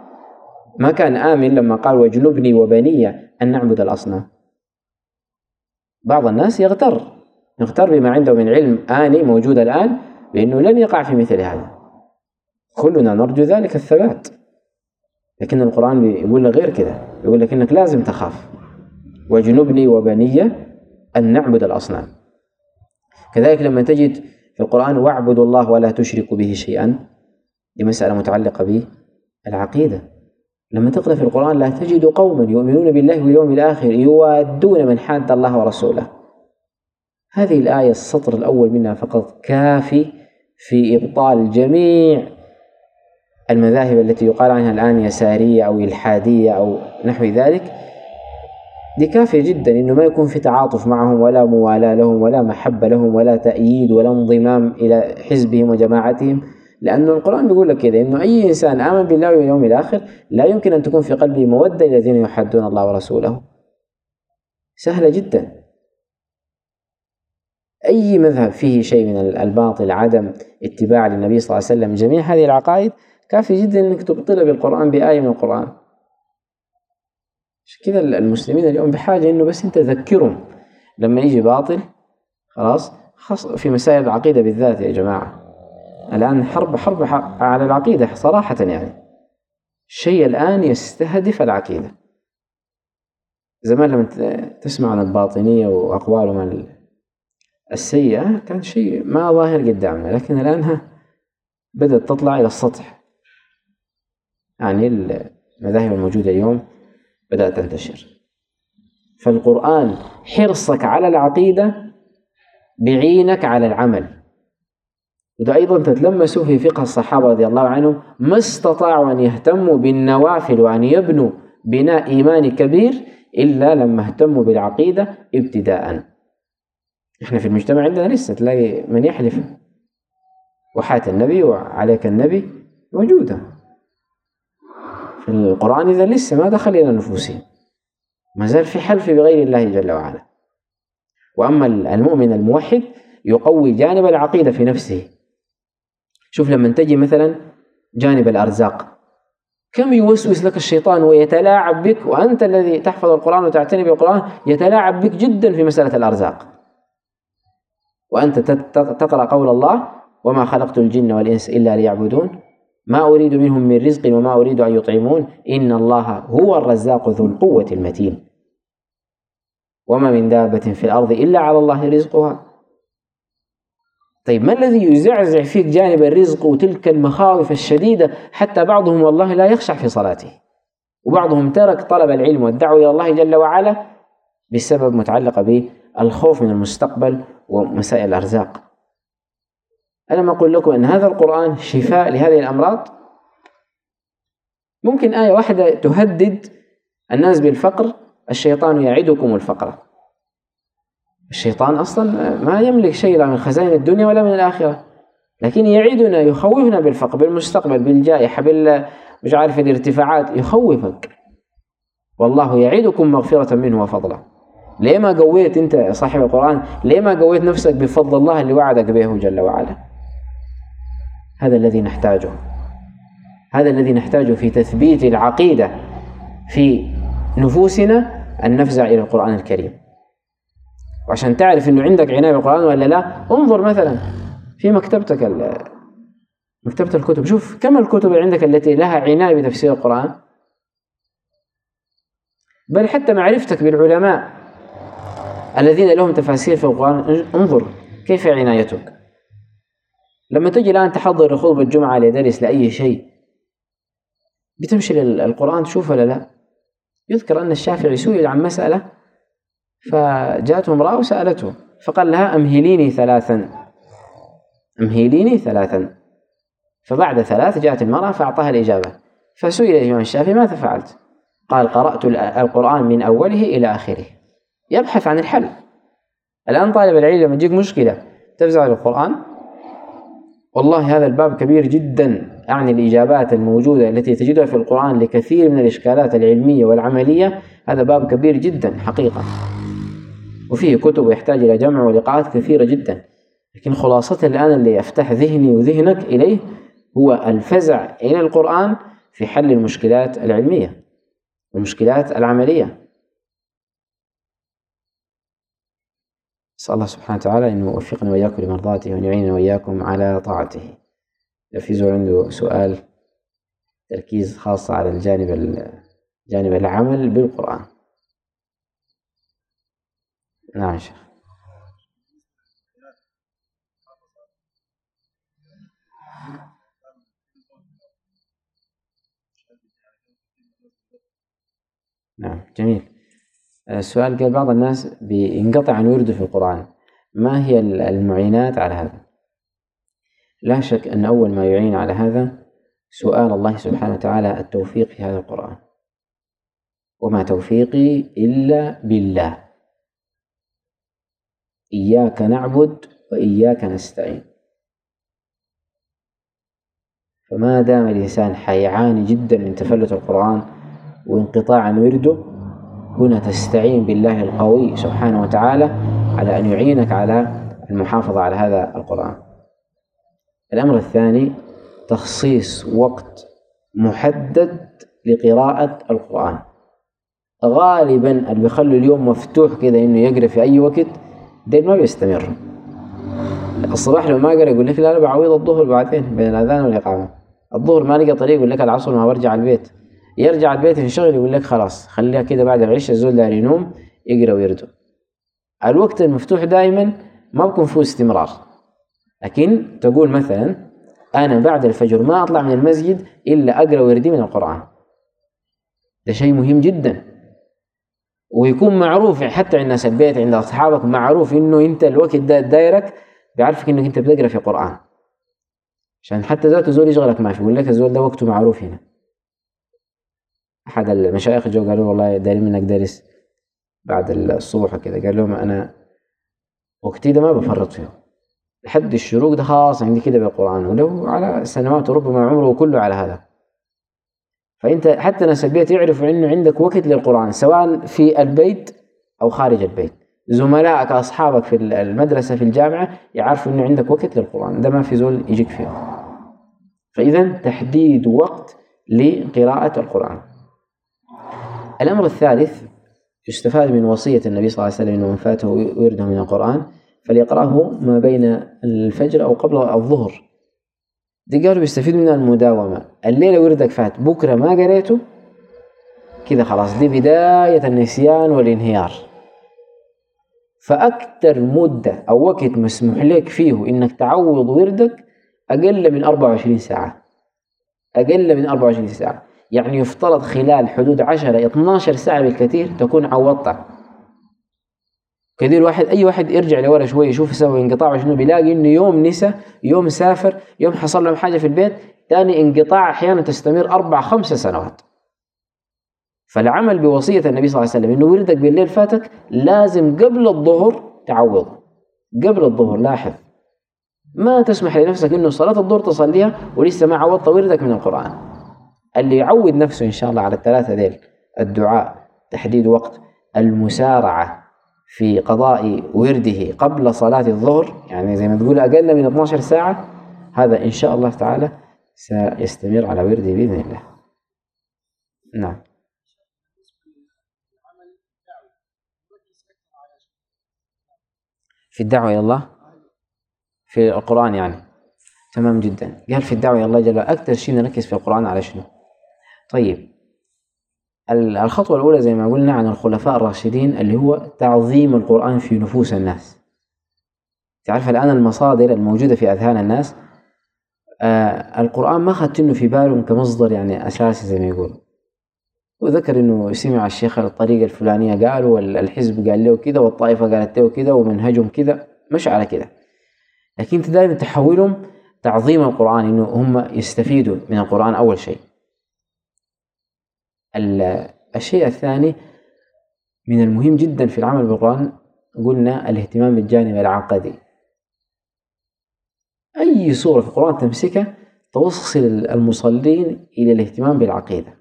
S2: ما كان آمن لما قال واجنبني وبني أن نعبد الأصنام؟ بعض الناس يغتر يغتر بما عنده من علم آني موجود الآن بأنه لن يقع في مثل هذا. كلنا نرجو ذلك الثبات. لكن القرآن يقول لك غير كذا يقول لك إنك لازم تخاف. واجنبني وبني أن نعبد الأصنام. كذلك لما تجد في القرآن واعبدوا الله ولا تشركوا به شيئا دي مسألة متعلقة بالعقيدة. لما تقرأ في القرآن لا تجد قوما يؤمنون بالله واليوم الآخر يوادون من حاد الله ورسوله. هذه الآية السطر الأول منها فقط كافي في إبطال جميع المذاهب التي يقال عنها الآن يسارية أو إلحادية أو نحو ذلك. دي كافية جدا إنه ما يكون في تعاطف معهم ولا موالاة لهم ولا محبة لهم ولا تأييد ولا انضمام إلى حزبهم وجماعتهم. لأنه القرآن بيقول لك كده إنه أي إنسان آمن بالله واليوم الآخر لا يمكن أن تكون في قلبه مودة إلى الذين يحدون الله ورسوله. سهلة جدا. أي مذهب فيه شيء من الباطل عدم اتباع للنبي صلى الله عليه وسلم جميع هذه العقائد كافي جدا إنك تبطلها بالقرآن بآية من القرآن. عشان كذا المسلمين اليوم بحاجة إنه بس أنت تذكرهم. لما يجي باطل خلاص خاص في مسائل العقيدة بالذات يا جماعة. الآن حرب حرب على العقيدة صراحة يعني. الشيء الآن يستهدف العقيدة. زمان لما تسمع عن الباطنية وأقوالهم السيئة كان شيء ما ظاهر قدامنا لكن الآن بدأت تطلع إلى السطح. يعني المذاهب الموجودة اليوم بدأت تنتشر. فالقرآن حرصك على العقيدة بعينك على العمل. وده أيضا تتلمسه في فقه الصحابة رضي الله عنهم ما استطاعوا أن يهتموا بالنوافل وأن يبنوا بناء إيماني كبير إلا لما اهتموا بالعقيدة ابتداء. إحنا في المجتمع عندنا لسه تلاقي من يحلف. وحاة النبي وعليك النبي موجودة. في القرآن إذا لسه ما دخل إلى نفوسهم ما زال في حلف بغير الله جل وعلا. وأما المؤمن الموحد يقوي جانب العقيدة في نفسه. شوف لما تجي مثلا جانب الأرزاق. كم يوسوس لك الشيطان ويتلاعب بك وأنت الذي تحفظ القرآن وتعتني بالقرآن يتلاعب بك جدا في مسألة الأرزاق. وأنت تقرأ قول الله وما خلقت الجن والإنس إلا ليعبدون. ما أريد منهم من رزق وما أريد أن يطعمون. إن الله هو الرزاق ذو القوة المتين. وما من دابة في الأرض إلا على الله رزقها. طيب ما الذي يزعزع فيك جانب الرزق وتلك المخاوف الشديدة حتى بعضهم والله لا يخشع في صلاته؟ وبعضهم ترك طلب العلم والدعوة إلى الله جل وعلا بسبب متعلقة بالخوف من المستقبل ومسائل الأرزاق. ألم أقول لكم أن هذا القرآن شفاء لهذه الأمراض. ممكن آية واحدة تهدد الناس بالفقر الشيطان يعدكم الفقر. الشيطان أصلا ما يملك شيء لا من خزائن الدنيا ولا من الآخرة. لكن يعدنا يخوفنا بالفقر بالمستقبل بالجائحة بال مش عارف الارتفاعات يخوفك. والله يعدكم مغفرة منه وفضلا ليه ما قويت أنت صاحب القرآن؟ ليه ما قويت نفسك بفضل الله اللي وعدك به جل وعلا؟ هذا الذي نحتاجه. هذا الذي نحتاجه في تثبيت العقيدة في نفوسنا أن نفزع إلى القرآن الكريم. وعشان تعرف أنه عندك عناية بالقرآن ولا لا انظر مثلا في مكتبتك مكتبة الكتب. شوف كم الكتب اللي عندك التي لها عناية بتفسير القرآن؟ بل حتى معرفتك بالعلماء الذين لهم تفاسير في القرآن انظر كيف عنايتك. لما تجي الآن تحضر خطبة الجمعة لدرس لأي شيء بتمشي للقرآن تشوف ولا لا؟ يذكر أن الشافعي سئل عن مسألة فجاءته امرأة وسألته فقال لها أمهليني ثلاثا. أمهليني ثلاثا. فبعد ثلاث جاءت المرأة فأعطاها الإجابة. فسئل الإمام الشافعي ماذا فعلت؟ قال قرأت القرآن من أوله إلى آخره. يبحث عن الحل. الآن طالب العلم لما تجيك مشكلة تفزع للقرآن والله هذا الباب كبير جدا يعني الإجابات الموجودة التي تجدها في القرآن لكثير من الإشكالات العلمية والعملية. هذا باب كبير جدا حقيقة. وفيه كتب يحتاج إلى جمع ولقاءات كثيرة جدا. لكن خلاصته الآن اللي يفتح ذهني وذهنك إليه هو الفزع إلى القرآن في حل المشكلات العلمية المشكلات العملية. أسأل الله سبحانه وتعالى أن يوفقنا وإياكم لمرضاته وأن يعيننا وإياكم على طاعته. لو في عنده سؤال تركيز خاصة على الجانب جانب العمل بالقرآن. نعم. شيخ نعم جميل. السؤال قال بعض الناس بينقطع عن ورده في القرآن. ما هي المعينات على هذا؟ لا شك أن أول ما يعين على هذا سؤال الله سبحانه وتعالى التوفيق في هذا القرآن. وما توفيقي إلا بالله. إياك نعبد وإياك نستعين. فما دام الإنسان حيعاني جدا من تفلت القرآن وانقطاع عن ورده هنا تستعين بالله القوي سبحانه وتعالى على أن يعينك على المحافظة على هذا القرآن. الأمر الثاني تخصيص وقت محدد لقراءة القرآن. غالبا اللي بيخلوا اليوم مفتوح كذا إنه يقرأ في أي وقت ده ما بيستمر. الصباح لو ما قرأ يقول لك لا أنا بعوض الظهر بعدين بين الأذان والإقامة. الظهر ما لقى طريق يقول لك العصر ما برجع البيت. يرجع البيت ينشغل يقول لك خلاص خليها كده بعد العشاء الزول داير ينوم يقرأ ويردو الوقت المفتوح دائما ما بكون فيه استمرار. لكن تقول مثلا أنا بعد الفجر ما أطلع من المسجد إلا أقرأ وردي من القرآن. ده شيء مهم جدا. ويكون معروف حتى عند الناس البيت عند أصحابك معروف إنه أنت الوقت ده دايرك بيعرفك إنك أنت بتقرأ في قرآن. عشان حتى ذاك الزول يشغلك في يقول لك الزول ده وقته معروف هنا. أحد المشايخ جو قالوا والله داري منك درس بعد الصبح كده قال لهم أنا وقتي ده ما بفرط فيه. لحد الشروق ده خاص عندي كده بالقرآن ولو على سنوات ربما عمره كله على هذا. فأنت حتى ناس البيت يعرفوا إنه عندك وقت للقرآن سواء في البيت أو خارج البيت. زملائك أصحابك في المدرسة في الجامعة يعرفوا إنه عندك وقت للقرآن ده ما في زول يجيك فيه. فإذا تحديد وقت لقراءة القرآن. الأمر الثالث يستفاد من وصية النبي صلى الله عليه وسلم من فاته ورده من القرآن فليقرأه ما بين الفجر أو قبل الظهر. دي قالوا بيستفيد منها المداومة. الليلة وردك فات بكرة ما قريته كده خلاص دي بداية النسيان والانهيار. فأكثر مدة أو وقت مسموح لك فيه إنك تعوض وردك أقل من 24 ساعة. أقل من 24 ساعة. يعني يفترض خلال حدود 10 12 ساعة بالكثير تكون عوضتها. كثير واحد أي واحد يرجع لورا شوي يشوف سوى انقطاع شنو بيلاقي إنه يوم نسى يوم سافر يوم حصل له حاجة في البيت ثاني انقطاع أحيانا تستمر أربع خمس سنوات. فالعمل بوصية النبي صلى الله عليه وسلم إنه وردك بالليل فاتك لازم قبل الظهر تعوض قبل الظهر لاحظ. ما تسمح لنفسك إنه صلاة الظهر تصليها ولسه ما عوضت وردك من القرآن. اللي يعود نفسه إن شاء الله على الثلاثة ذيل الدعاء تحديد وقت المسارعة. في قضاء ورده قبل صلاة الظهر يعني زي ما تقول أقل من 12 ساعة هذا إن شاء الله تعالى سيستمر على ورده بإذن الله. نعم. في الدعوة إلى الله في القرآن يعني. تمام جدا. قال في الدعوة إلى الله جل أكثر شيء نركز في القرآن على شنو؟ طيب. الخطوة الأولى زي ما قلنا عن الخلفاء الراشدين اللي هو تعظيم القرآن في نفوس الناس. تعرف الآن المصادر الموجودة في أذهان الناس؟ آه القرآن ما أخذت إنه في بالهم كمصدر يعني أساسي زي ما يقولوا وذكر إنه سمع الشيخ الطريقة الفلانية قالوا والحزب قال له كذا والطائفة قالت له كذا ومنهجهم كذا مش على كذا. لكن أنت دائما تحولهم تعظيم القرآن إنه هم يستفيدوا من القرآن أول شيء. الشيء الثاني من المهم جدا في العمل بالقرآن قلنا الاهتمام بالجانب العقدي. أي سورة في القرآن تمسكها توصل المصلين إلى الاهتمام بالعقيدة.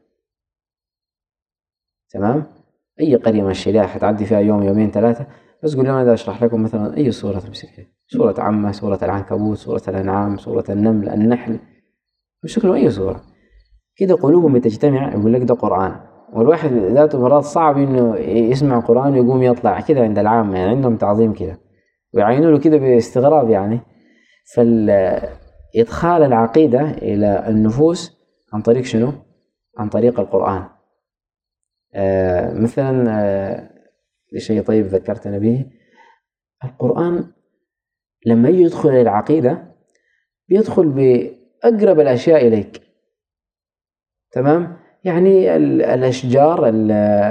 S2: تمام؟ أي قرية من الشريعة حتعدي فيها يوم يومين ثلاثة بس قول لنا أشرح لكم؟ مثلا أي سورة تمسكها سورة عمة سورة العنكبوت سورة الأنعام سورة النمل النحل بشكل أي صورة كده قلوبهم بتجتمع يقول لك ده قرآن. والواحد ذاته مرات صعب إنه يسمع قرآن ويقوم يطلع كده عند العامة يعني عندهم تعظيم كده ويعينوا له كده باستغراب يعني. فإدخال العقيدة إلى النفوس عن طريق شنو؟ عن طريق القرآن. آه مثلا آه لشيء طيب ذكرتنا به. القرآن لما يجي يدخل العقيدة بيدخل بأقرب الأشياء إليك. تمام؟ يعني الأشجار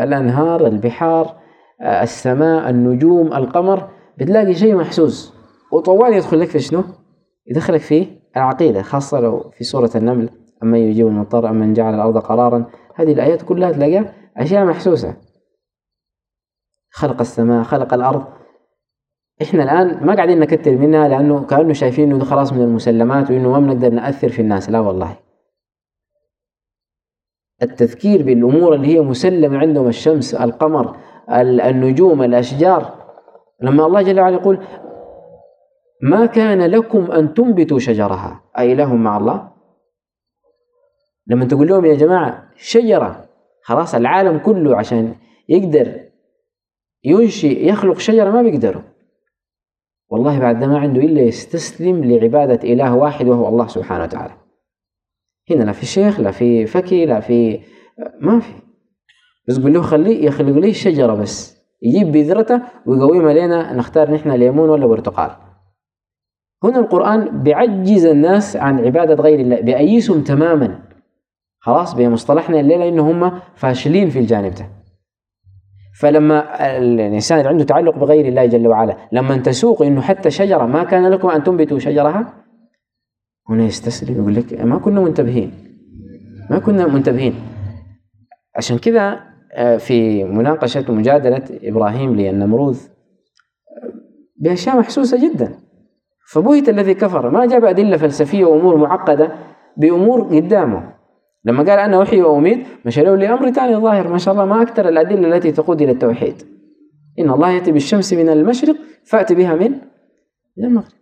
S2: الأنهار البحار السماء النجوم القمر. بتلاقي شيء محسوس. وطوال يدخل لك في شنو؟ يدخلك في العقيدة خاصة لو في سورة النمل. أما يجيب المضطر أمن جعل الأرض قرارا. هذه الآيات كلها تلاقيها أشياء محسوسة. خلق السماء خلق الأرض. إحنا الآن ما قاعدين نكتر منها لأنه كأنه شايفين إنه خلاص من المسلمات وإنه ما بنقدر نأثر في الناس. لا والله. التذكير بالأمور اللي هي مسلمة عندهم الشمس القمر النجوم الأشجار. لما الله جل وعلا يقول ما كان لكم أن تنبتوا شجرها أي لهم مع الله. لما تقول لهم يا جماعة شجرة خلاص العالم كله عشان يقدر ينشئ يخلق شجرة ما بيقدروا. والله بعد ما عنده إلا يستسلم لعبادة إله واحد وهو الله سبحانه وتعالى. هنا لا في شيخ لا في فكي لا في ما في. بس قول له خليه يخلق لي شجرة بس. يجيب بذرته ويقومها لنا نختار نحن ليمون ولا برتقال هنا القرآن بيعجز الناس عن عبادة غير الله بأيسهم تماما. خلاص بمصطلحنا الليلة إنه هم فاشلين في الجانب ده. فلما الإنسان اللي عنده تعلق بغير الله جل وعلا لما تسوق إنه حتى شجرة ما كان لكم أن تنبتوا شجرها؟ هنا يستسلم يقول لك ما كنا منتبهين ما كنا منتبهين. عشان كذا آه، في مناقشة ومجادلة إبراهيم للنمروذ بأشياء محسوسة جدا. فبهت الذي كفر ما جاب أدلة فلسفية وأمور معقدة بأمور قدامه. لما قال أنا أحيي وأميت مشى له لأمر ثاني ظاهر. ما شاء الله ما أكثر الأدلة التي تقود إلى التوحيد. إن الله يأتي بالشمس من المشرق فأتي بها من المغرب.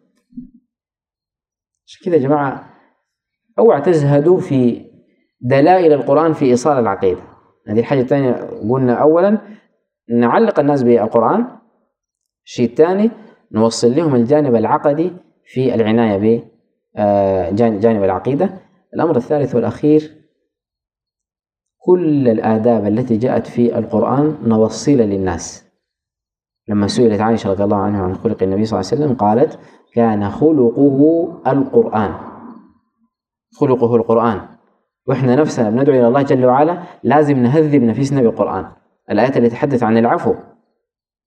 S2: عشان كذا يا جماعة؟ أوعى تزهدوا في دلائل القرآن في إيصال العقيدة. هذه الحاجة الثانية قلنا أولا نعلق الناس بالقرآن. الشيء الثاني نوصل لهم الجانب العقدي في العناية ب آه، جانب العقيدة. الأمر الثالث والأخير كل الآداب التي جاءت في القرآن نوصلها للناس. لما سئلت عائشة رضي الله عنها عن خلق النبي صلى الله عليه وسلم قالت كان خلقه القرآن. خلقه القرآن. وإحنا نفسنا بندعو إلى الله جل وعلا لازم نهذب نفسنا بالقرآن الآيات اللي تتحدث عن العفو.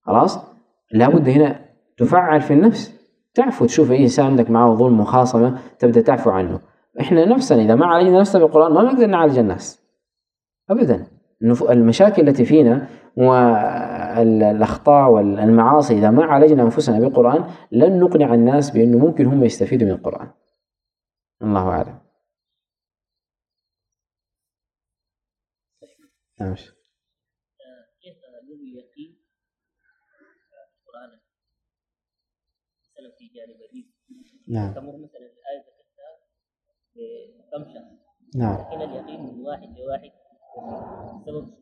S2: خلاص؟ لابد هنا تفعل في النفس. تعفو تشوف أي إنسان عندك معه ظلم وخاصمة تبدأ تعفو عنه. إحنا نفسنا إذا ما عالجنا نفسنا بالقرآن ما نقدر نعالج الناس. ابدا. المشاكل التي فينا والأخطاء والمعاصي. إذا ما عالجنا أنفسنا بالقرآن لن نقنع الناس بأنه ممكن هم يستفيدوا من القرآن. الله أعلم. نعم. نعم. تمر مثلا ذكرتها شخص نعم. لكن اليقين من واحد لواحد سبب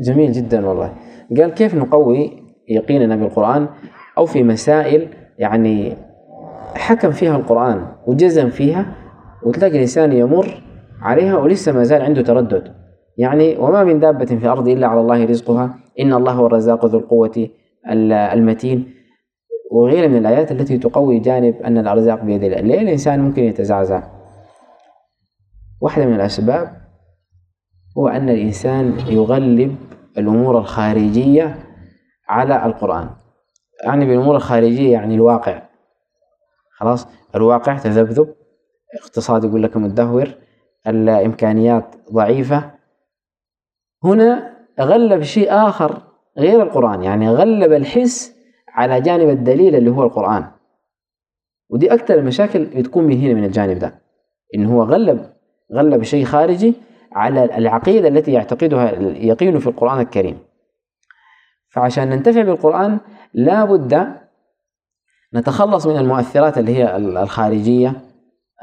S2: جميل جدا والله. قال كيف نقوي يقيننا بالقرآن أو في مسائل يعني حكم فيها القرآن وجزم فيها وتلاقي الإنسان يمر عليها ولسه ما زال عنده تردد. يعني وما من دابة في الأرض إلا على الله رزقها. إن الله هو الرزاق ذو القوة المتين. وغيرها من الآيات التي تقوي جانب أن الأرزاق بيد الله. ليه الإنسان ممكن يتزعزع؟ واحدة من الأسباب هو أن الإنسان يغلب الأمور الخارجية على القرآن. يعني بالأمور الخارجية يعني الواقع. خلاص؟ الواقع تذبذب. اقتصاد يقول لك متدهور الإمكانيات ضعيفة. هنا غلب شيء آخر غير القرآن. يعني غلب الحس على جانب الدليل اللي هو القرآن. ودي أكثر المشاكل بتكون من هنا من الجانب ده. إن هو غلب غلب شيء خارجي على العقيدة التي يعتقدها يقين في القرآن الكريم. فعشان ننتفع بالقرآن لا بد نتخلص من المؤثرات اللي هي الخارجية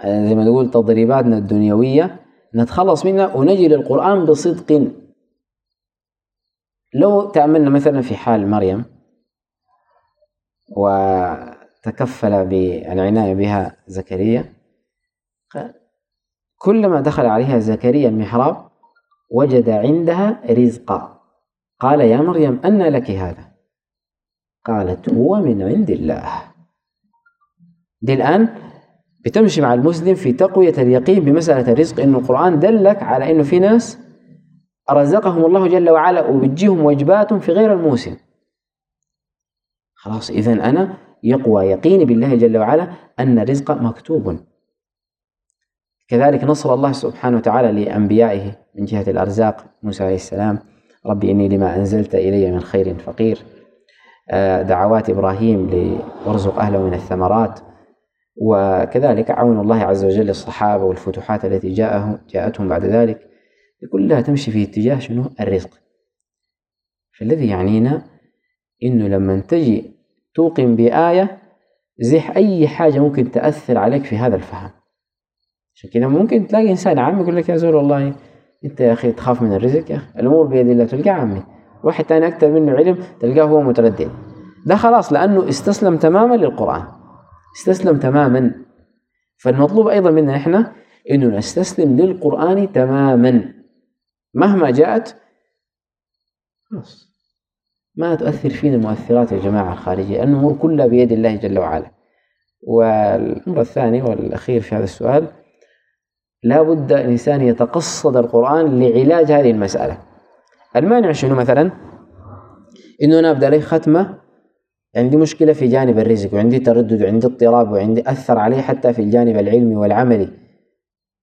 S2: زي ما تقول تضريباتنا الدنيوية. نتخلص منها ونجي للقرآن بصدق. لو تأملنا مثلا في حال مريم وتكفل بالعناية بها زكريا كلما دخل عليها زكريا المحراب وجد عندها رزقا. قال يا مريم أن لك هذا؟ قالت هو من عند الله. دي الآن بتمشي مع المسلم في تقوية اليقين بمسألة الرزق إنه القرآن دلك على إنه في ناس رزقهم الله جل وعلا وبتجيهم وجباتهم في غير الموسم. خلاص إذا أنا يقوى يقيني بالله جل وعلا أن الرزق مكتوب. كذلك نصر الله سبحانه وتعالى لأنبيائه من جهة الأرزاق موسى عليه السلام. ربي إني لما أنزلت إلي من خير فقير. آه، دعوات إبراهيم لارزق أهله من الثمرات. وكذلك عون الله عز وجل الصحابة والفتوحات التي جاءه جاءتهم بعد ذلك. كلها تمشي في اتجاه شنو؟ الرزق. فالذي يعنينا إنه لما تجي توقن بآية زح أي حاجة ممكن تأثر عليك في هذا الفهم. عشان كده ممكن تلاقي إنسان عام يقول لك يا زول والله أنت يا أخي تخاف من الرزق يا أخي الأمور بيد الله تلقى عمي. واحد تاني أكثر منه علم تلقاه هو متردد. ده خلاص لأنه استسلم تماما للقرآن. استسلم تماما. فالمطلوب أيضا منا إحنا إنه نستسلم للقرآن تماما. مهما جاءت خلاص. ما تؤثر فينا المؤثرات يا جماعة الخارجية الأمور كلها بيد الله جل وعلا. والأمر الثاني والأخير في هذا السؤال لا بد الإنسان يتقصد القرآن لعلاج هذه المسألة. المانع شنو مثلا؟ إنه أنا أبدأ لي ختمة عندي مشكلة في جانب الرزق وعندي تردد وعندي اضطراب وعندي أثر علي حتى في الجانب العلمي والعملي.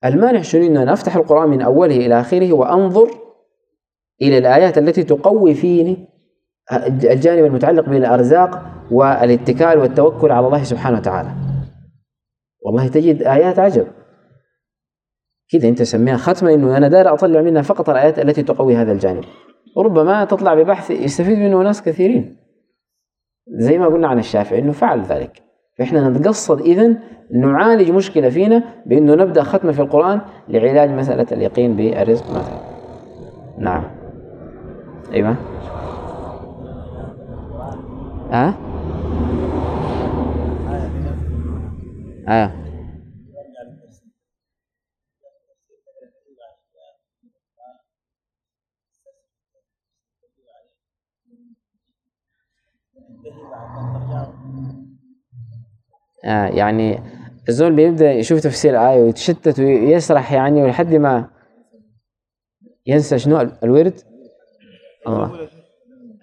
S2: المانع شنو؟ إنه أنا أفتح القرآن من أوله إلى آخره وأنظر إلى الآيات التي تقوي فيني الجانب المتعلق بالأرزاق والاتكال والتوكل على الله سبحانه وتعالى. والله تجد آيات عجب. كذا أنت سميها ختمة إنه أنا داير أطلع منها فقط الآيات التي تقوي هذا الجانب. وربما تطلع ببحث يستفيد منه ناس كثيرين. زي ما قلنا عن الشافعي إنه فعل ذلك. فإحنا نتقصد إذن نعالج مشكلة فينا بأنه نبدأ ختمة في القرآن لعلاج مسألة اليقين بالرزق مثلا. نعم. أيوه. ها؟ آه. آه يعني الزول بيبدأ يشوف تفسير آية ويتشتت ويسرح يعني لحد ما ينسى شنو الورد. الله.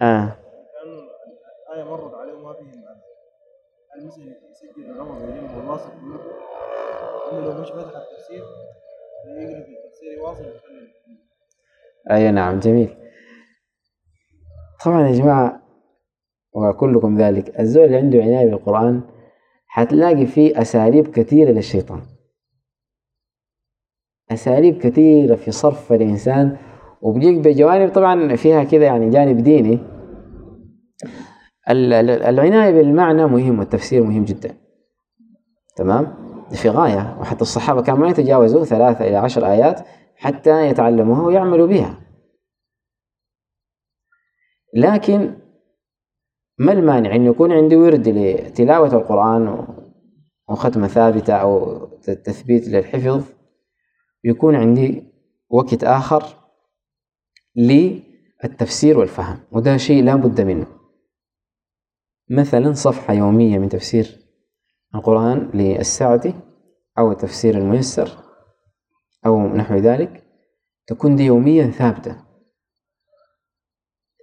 S2: آه. آية مرت عليه وما فهم المسلم يسجل الأمر ويجيب والواصل إنه لو مش فتح التفسير يقرأ في التفسير يواصل أي نعم جميل. طبعا يا جماعة وكلكم ذلك. الزول اللي عنده عناية بالقرآن حتلاقي فيه أساليب كثيرة للشيطان. أساليب كثيرة في صرف الإنسان وبيجيك بجوانب طبعا فيها كذا يعني جانب ديني. العناية بالمعنى مهم والتفسير مهم جدا. تمام؟ في غاية وحتى الصحابة كانوا ما يتجاوزوا ثلاثة إلى عشر آيات حتى يتعلموها ويعملوا بها. لكن ما المانع أن يكون عندي ورد لتلاوة القرآن وختمة ثابتة أو تثبيت للحفظ يكون عندي وقت آخر للتفسير والفهم وده شيء لا بد منه. مثلا صفحة يومية من تفسير القرآن للسعدي أو التفسير الميسر أو نحو ذلك تكون دي يوميا ثابتة.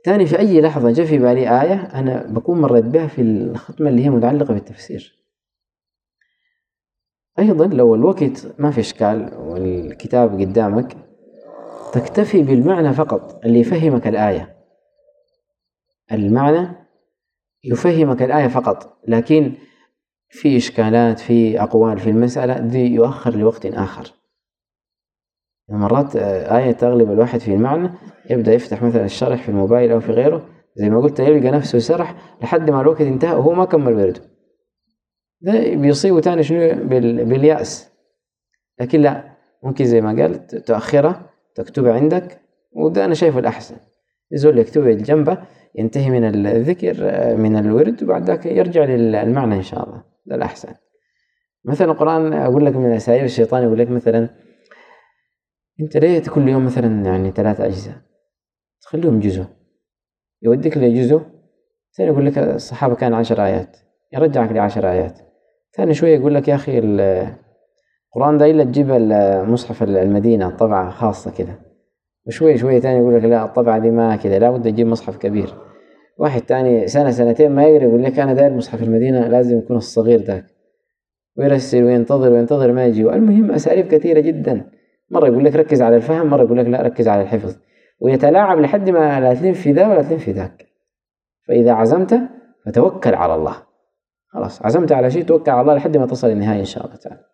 S2: ثاني في أي لحظة جاء في بالي آية أنا بكون مريت بها في الختمة اللي هي متعلقة بالتفسير. أيضا لو الوقت ما في إشكال والكتاب قدامك تكتفي بالمعنى فقط اللي يفهمك الآية. المعنى يفهمك الآية فقط لكن في إشكالات في أقوال في المسألة دي يؤخر لوقت آخر. مرات آية تغلب الواحد في المعنى يبدأ يفتح مثلا الشرح في الموبايل أو في غيره زي ما قلت يلقى نفسه سرح لحد ما الوقت انتهى وهو ما كمل ورده ده بيصيبه تاني شنو؟ باليأس. لكن لا ممكن زي ما قلت تؤخرها تكتبها عندك وده أنا شايفه الأحسن. يزول يكتبها جنبه ينتهي من الذكر من الورد وبعد ذاك يرجع للمعنى إن شاء الله. ده الأحسن. مثلا القرآن أقول لك من أساليب الشيطان يقول لك مثلا أنت ليه كل يوم مثلا يعني ثلاثة أجزاء؟ تخليهم جزء. يوديك لجزء ثاني يقول لك الصحابة كان عشر آيات يرجعك لعشر آيات. ثاني شوية يقول لك يا أخي القرآن ده إلا تجيب المصحف المدينة طبعة خاصة كده. وشوية شوية تاني يقول لك لا الطبعة دي ما كده لابد تجيب مصحف كبير. واحد تاني سنة سنتين ما يقرأ يقول لك أنا داير مصحف المدينة لازم يكون الصغير ذاك. ويرسل وينتظر وينتظر ما يجي. المهم أساليب كثيرة جدا. مرة يقول لك ركز على الفهم مرة يقول لك لا ركز على الحفظ. ويتلاعب لحد ما لا تلين في ذا ولا تلين في ذاك. فإذا عزمت فتوكل على الله. خلاص عزمت على شيء توكل على الله لحد ما تصل النهاية إن شاء الله تعالى.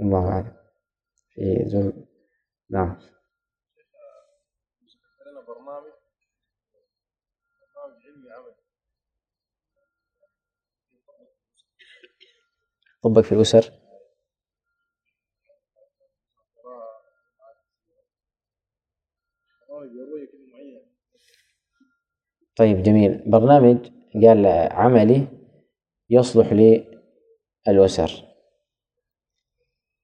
S2: الله أعلم. في زول. نعم. طبق في الأسر. طيب جميل. برنامج قال عملي يصلح للأسر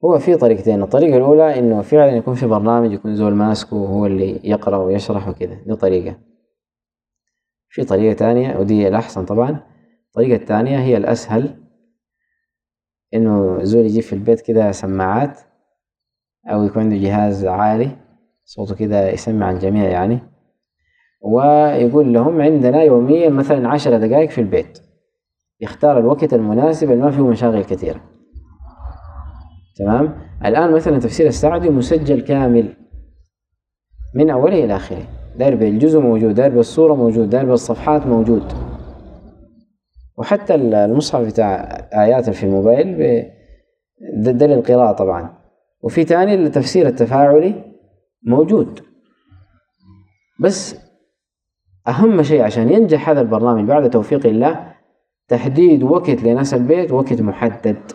S2: هو في طريقتين الطريقة الأولى إنه فعلا يكون في برنامج يكون زول ماسكه وهو اللي يقرأ ويشرح وكذا دي طريقة. في طريقة تانية ودي الأحسن طبعا. الطريقة الثانية هي الأسهل إنه زول يجيب في البيت كده سماعات أو يكون عنده جهاز عالي صوته كده يسمع الجميع يعني. ويقول لهم عندنا يوميا مثلا عشرة دقائق في البيت. يختار الوقت المناسب اللي ما فيه مشاغل كثيرة. تمام؟ الآن مثلا تفسير السعدي مسجل كامل من أوله إلى آخره. داير بالجزء موجود داير بالصورة موجود داير بالصفحات موجود. وحتى المصحف بتاع آيات في الموبايل ده للقراءة طبعا. وفي تاني التفسير التفاعلي موجود. بس أهم شيء عشان ينجح هذا البرنامج بعد توفيق الله تحديد وقت لناس البيت وقت محدد.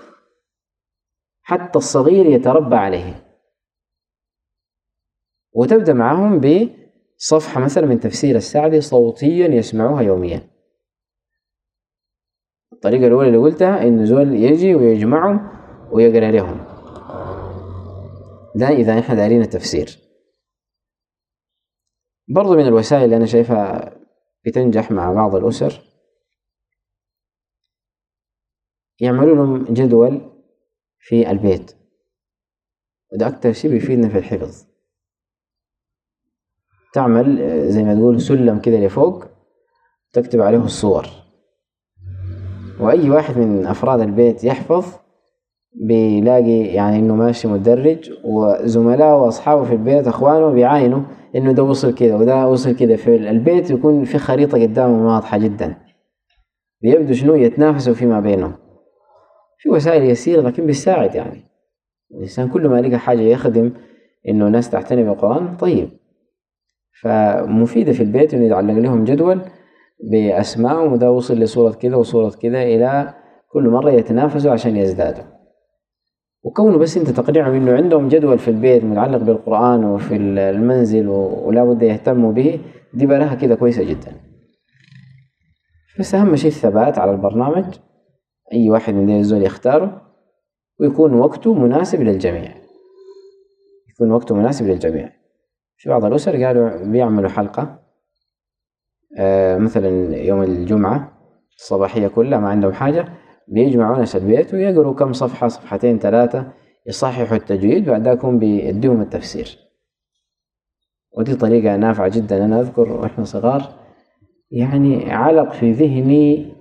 S2: حتى الصغير يتربى عليه. وتبدأ معهم بصفحة مثلا من تفسير السعدي صوتيا يسمعوها يوميا. الطريقة الأولى اللي قلتها إنه زول يجي ويجمعهم ويقرأ لهم. ده إذا إحنا دارين التفسير. برضو من الوسائل اللي أنا شايفها بتنجح مع بعض الأسر. يعملوا لهم جدول في البيت. وده أكتر شيء بيفيدنا في الحفظ. تعمل زي ما تقول سلم كده لفوق تكتب عليه الصور. وأي واحد من أفراد البيت يحفظ بيلاقي يعني إنه ماشي مدرج وزملائه وأصحابه في البيت أخوانه بيعاينوا إنه ده وصل كده وده وصل كده في البيت يكون في خريطة قدامهم واضحة جدا. بيبدو شنو؟ يتنافسوا فيما بينهم. في وسائل يسيرة لكن بتساعد يعني. الإنسان كل ما لقى حاجة يخدم إنه الناس تعتني بالقرآن طيب. فمفيدة في البيت إنه يتعلق لهم جدول بأسمائهم وده وصل لصورة كذا وصورة كذا إلى كل مرة يتنافسوا عشان يزدادوا. وكونه بس انت تقنعهم انه عندهم جدول في البيت متعلق بالقرآن وفي المنزل ولا بد يهتموا به دي بلاها كده كويسة جدا. بس أهم شيء الثبات على البرنامج. أي واحد من الزول يختاره. ويكون وقته مناسب للجميع. يكون وقته مناسب للجميع. في بعض الأسر قالوا بيعملوا حلقة آه مثلا يوم الجمعة الصباحية كلها ما عندهم حاجة. بيجمعوا ناس البيت ويقروا كم صفحة صفحتين ثلاثة يصححوا التجويد بعد ذاك بيديهم التفسير. ودي طريقة نافعة جدا أنا أذكر وإحنا صغار. يعني علق في ذهني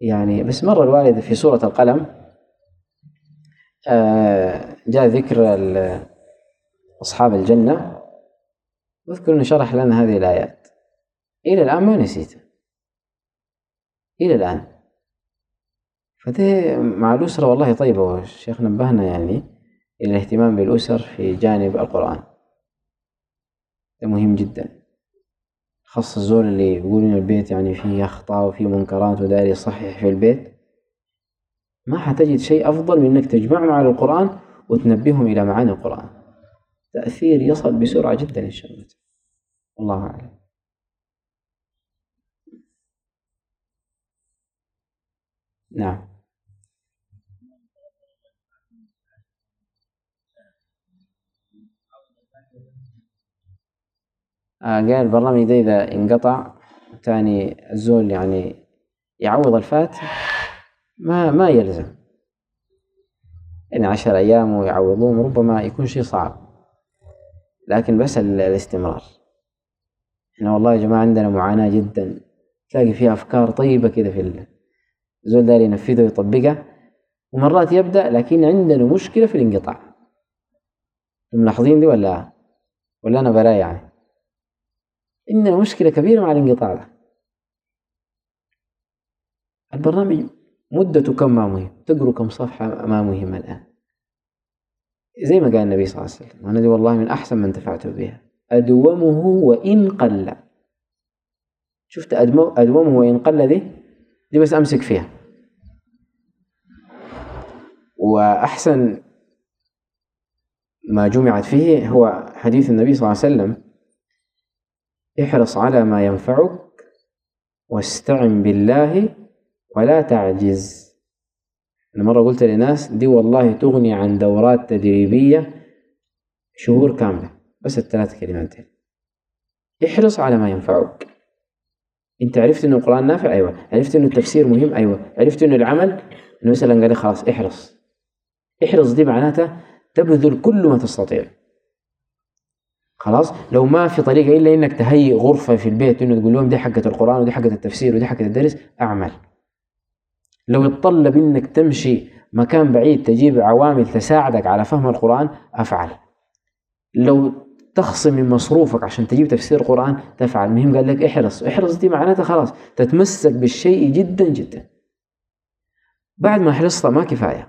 S2: يعني بس مرة الوالد في سورة القلم آه، جاء ذكر أصحاب الجنة. واذكر أنه شرح لنا هذه الآيات. إلى الآن ما نسيتها. إلى الآن. فده مع الأسرة والله طيبة والشيخ نبهنا يعني إلى الاهتمام بالأسر في جانب القرآن. ده مهم جدا. خاصة الزول اللي يقول إن البيت يعني فيه أخطاء وفيه منكرات وداير يصحح في البيت ما حتجد شيء أفضل من إنك تجمعهم على القرآن وتنبههم إلى معاني القرآن. تأثير يصل بسرعة جدا إن شاء الله. الله أعلم. نعم آه قال البرنامج ده إذا انقطع تاني الزول يعني يعوض الفات ما ما يلزم. يعني عشر أيام ويعوضوهم ربما يكون شيء صعب. لكن بس الاستمرار. إحنا والله يا جماعة عندنا معاناة جدا. تلاقي فيها أفكار طيبة كده في الزول داير ينفذها ويطبقها ومرات يبدأ لكن عندنا مشكلة في الانقطاع. ملاحظين دي ولا؟ ولا أنا براي يعني؟ عندنا مشكلة كبيرة مع الإنقطاع. ده البرنامج مدته كم ما مهم تقروا كم صفحة ما مهم الآن. زي ما قال النبي صلى الله عليه وسلم أنا دي والله من أحسن ما انتفعت بها. أدومه وإن قل. شفت أدومه وإن قل دي؟ دي بس أمسك فيها. وأحسن ما جمعت فيه هو حديث النبي صلى الله عليه وسلم احرص على ما ينفعك واستعن بالله ولا تعجز. أنا مرة قلت لناس دي والله تغني عن دورات تدريبية شهور كاملة بس الثلاث كلمات. احرص على ما ينفعك. أنت عرفت إنه القرآن نافع؟ أيوه. عرفت إنه التفسير مهم؟ أيوه. عرفت إنه العمل؟ إنه مثلا قال لي خلاص احرص. احرص دي معناتها تبذل كل ما تستطيع. خلاص؟ لو ما في طريقة إلا إنك تهيئ غرفة في البيت إنه تقول لهم دي حقة القرآن ودي حقة التفسير ودي حقة الدرس أعمل. لو يتطلب إنك تمشي مكان بعيد تجيب عوامل تساعدك على فهم القرآن أفعل. لو تخصم من مصروفك عشان تجيب تفسير القرآن تفعل. المهم قال لك احرص. احرص دي معناتها خلاص تتمسك بالشيء جدا جدا. بعد ما حرصت ما كفاية.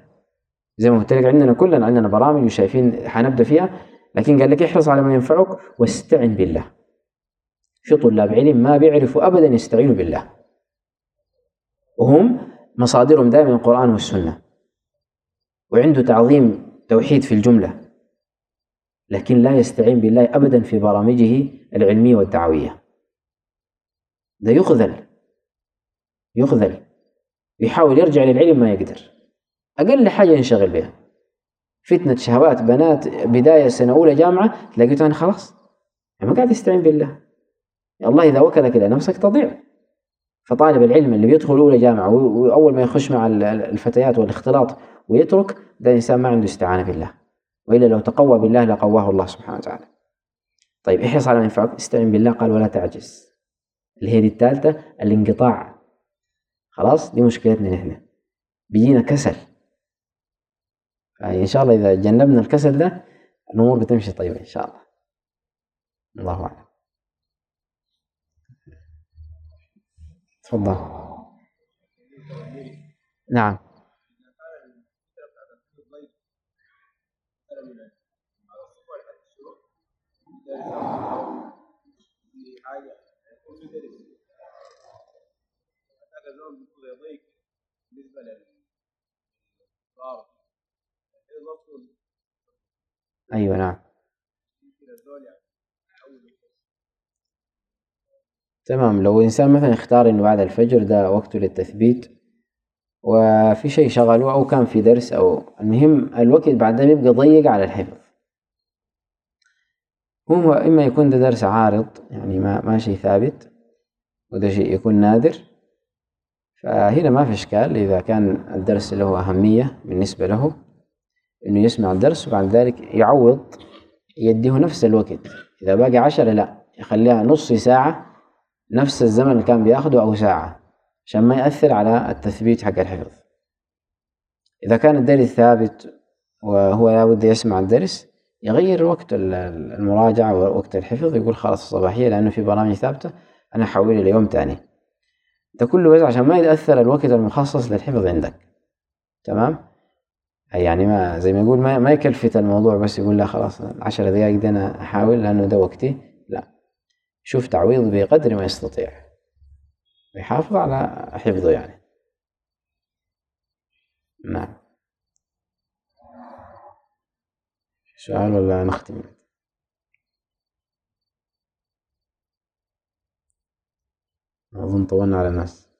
S2: زي ما قلت لك عندنا كلنا عندنا برامج وشايفين حنبدأ فيها. لكن قال لك احرص على ما ينفعك واستعن بالله. في طلاب علم ما بيعرفوا أبدا يستعينوا بالله. وهم مصادرهم دائما القرآن والسنة. وعنده تعظيم توحيد في الجملة. لكن لا يستعين بالله أبدا في برامجه العلمية والدعوية. ده يخذل. يخذل. يحاول يرجع للعلم ما يقدر. أقل حاجة ينشغل بها. فتنة شهوات بنات بداية سنة أولى جامعة تلاقيته أنا خلاص. يعني ما قاعد يستعين بالله. الله إذا وكلك إلى نفسك تضيع. فطالب العلم اللي بيدخل أولى جامعة وأول ما يخش مع الفتيات والاختلاط ويترك ده إنسان ما عنده استعانة بالله. وإلا لو تقوى بالله لقواه الله سبحانه وتعالى. طيب إحرص على ما ينفعك. استعن بالله. قال ولا تعجز. اللي هي دي الثالثة الانقطاع. خلاص دي مشكلتنا نحن. بيجينا كسل. إن شاء الله إذا جنبنا الكسل ده الأمور بتمشي طيبة إن شاء الله. الله أعلم. تفضل. نعم. أيوة نعم. تمام. لو إنسان مثلا اختار إنه بعد الفجر ده وقته للتثبيت وفي شيء شغله أو كان في درس أو المهم الوقت بعد ده بيبقى ضيق على الحفظ. هو إما يكون ده درس عارض يعني ما ما شيء ثابت وده شيء يكون نادر. فهنا ما في إشكال إذا كان الدرس له أهمية بالنسبة له. إنه يسمع الدرس وبعد ذلك يعوض يديه نفس الوقت. إذا باقي عشرة لا يخليها نص ساعة نفس الزمن اللي كان بياخده أو ساعة عشان ما يأثر على التثبيت حق الحفظ. إذا كان الدرس ثابت وهو لابد يسمع الدرس يغير وقت المراجعة ووقت الحفظ يقول خلاص الصباحية لأنه في برامج ثابتة أنا أحوله ليوم تاني. ده كله عشان ما يتأثر الوقت المخصص للحفظ عندك. تمام؟ يعني ما زي ما يقول ما, ما يكلفت الموضوع بس يقول لا خلاص عشر دقايق دي أنا أحاول لأنه ده وقتي. لا. شوف تعويض بقدر ما يستطيع. ويحافظ على حفظه يعني. نعم. سؤال ولا نختم؟ أظن طولنا على الناس.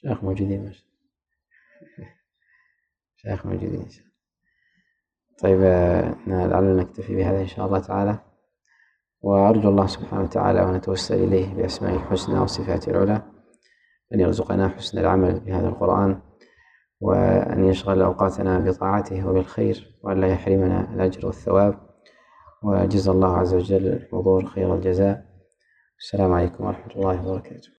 S2: شيخ موجودين مش شيخ موجودين إن شاء الله. طيب لعلنا نكتفي بهذا إن شاء الله تعالى. وأرجو الله سبحانه وتعالى ونتوسل إليه بأسمائه الحسنى وصفاته العلى أن يرزقنا حسن العمل بهذا القرآن وأن يشغل أوقاتنا بطاعته وبالخير وأن لا يحرمنا الأجر والثواب. وجزا الله عز وجل الحضور خير الجزاء. السلام عليكم ورحمة الله وبركاته.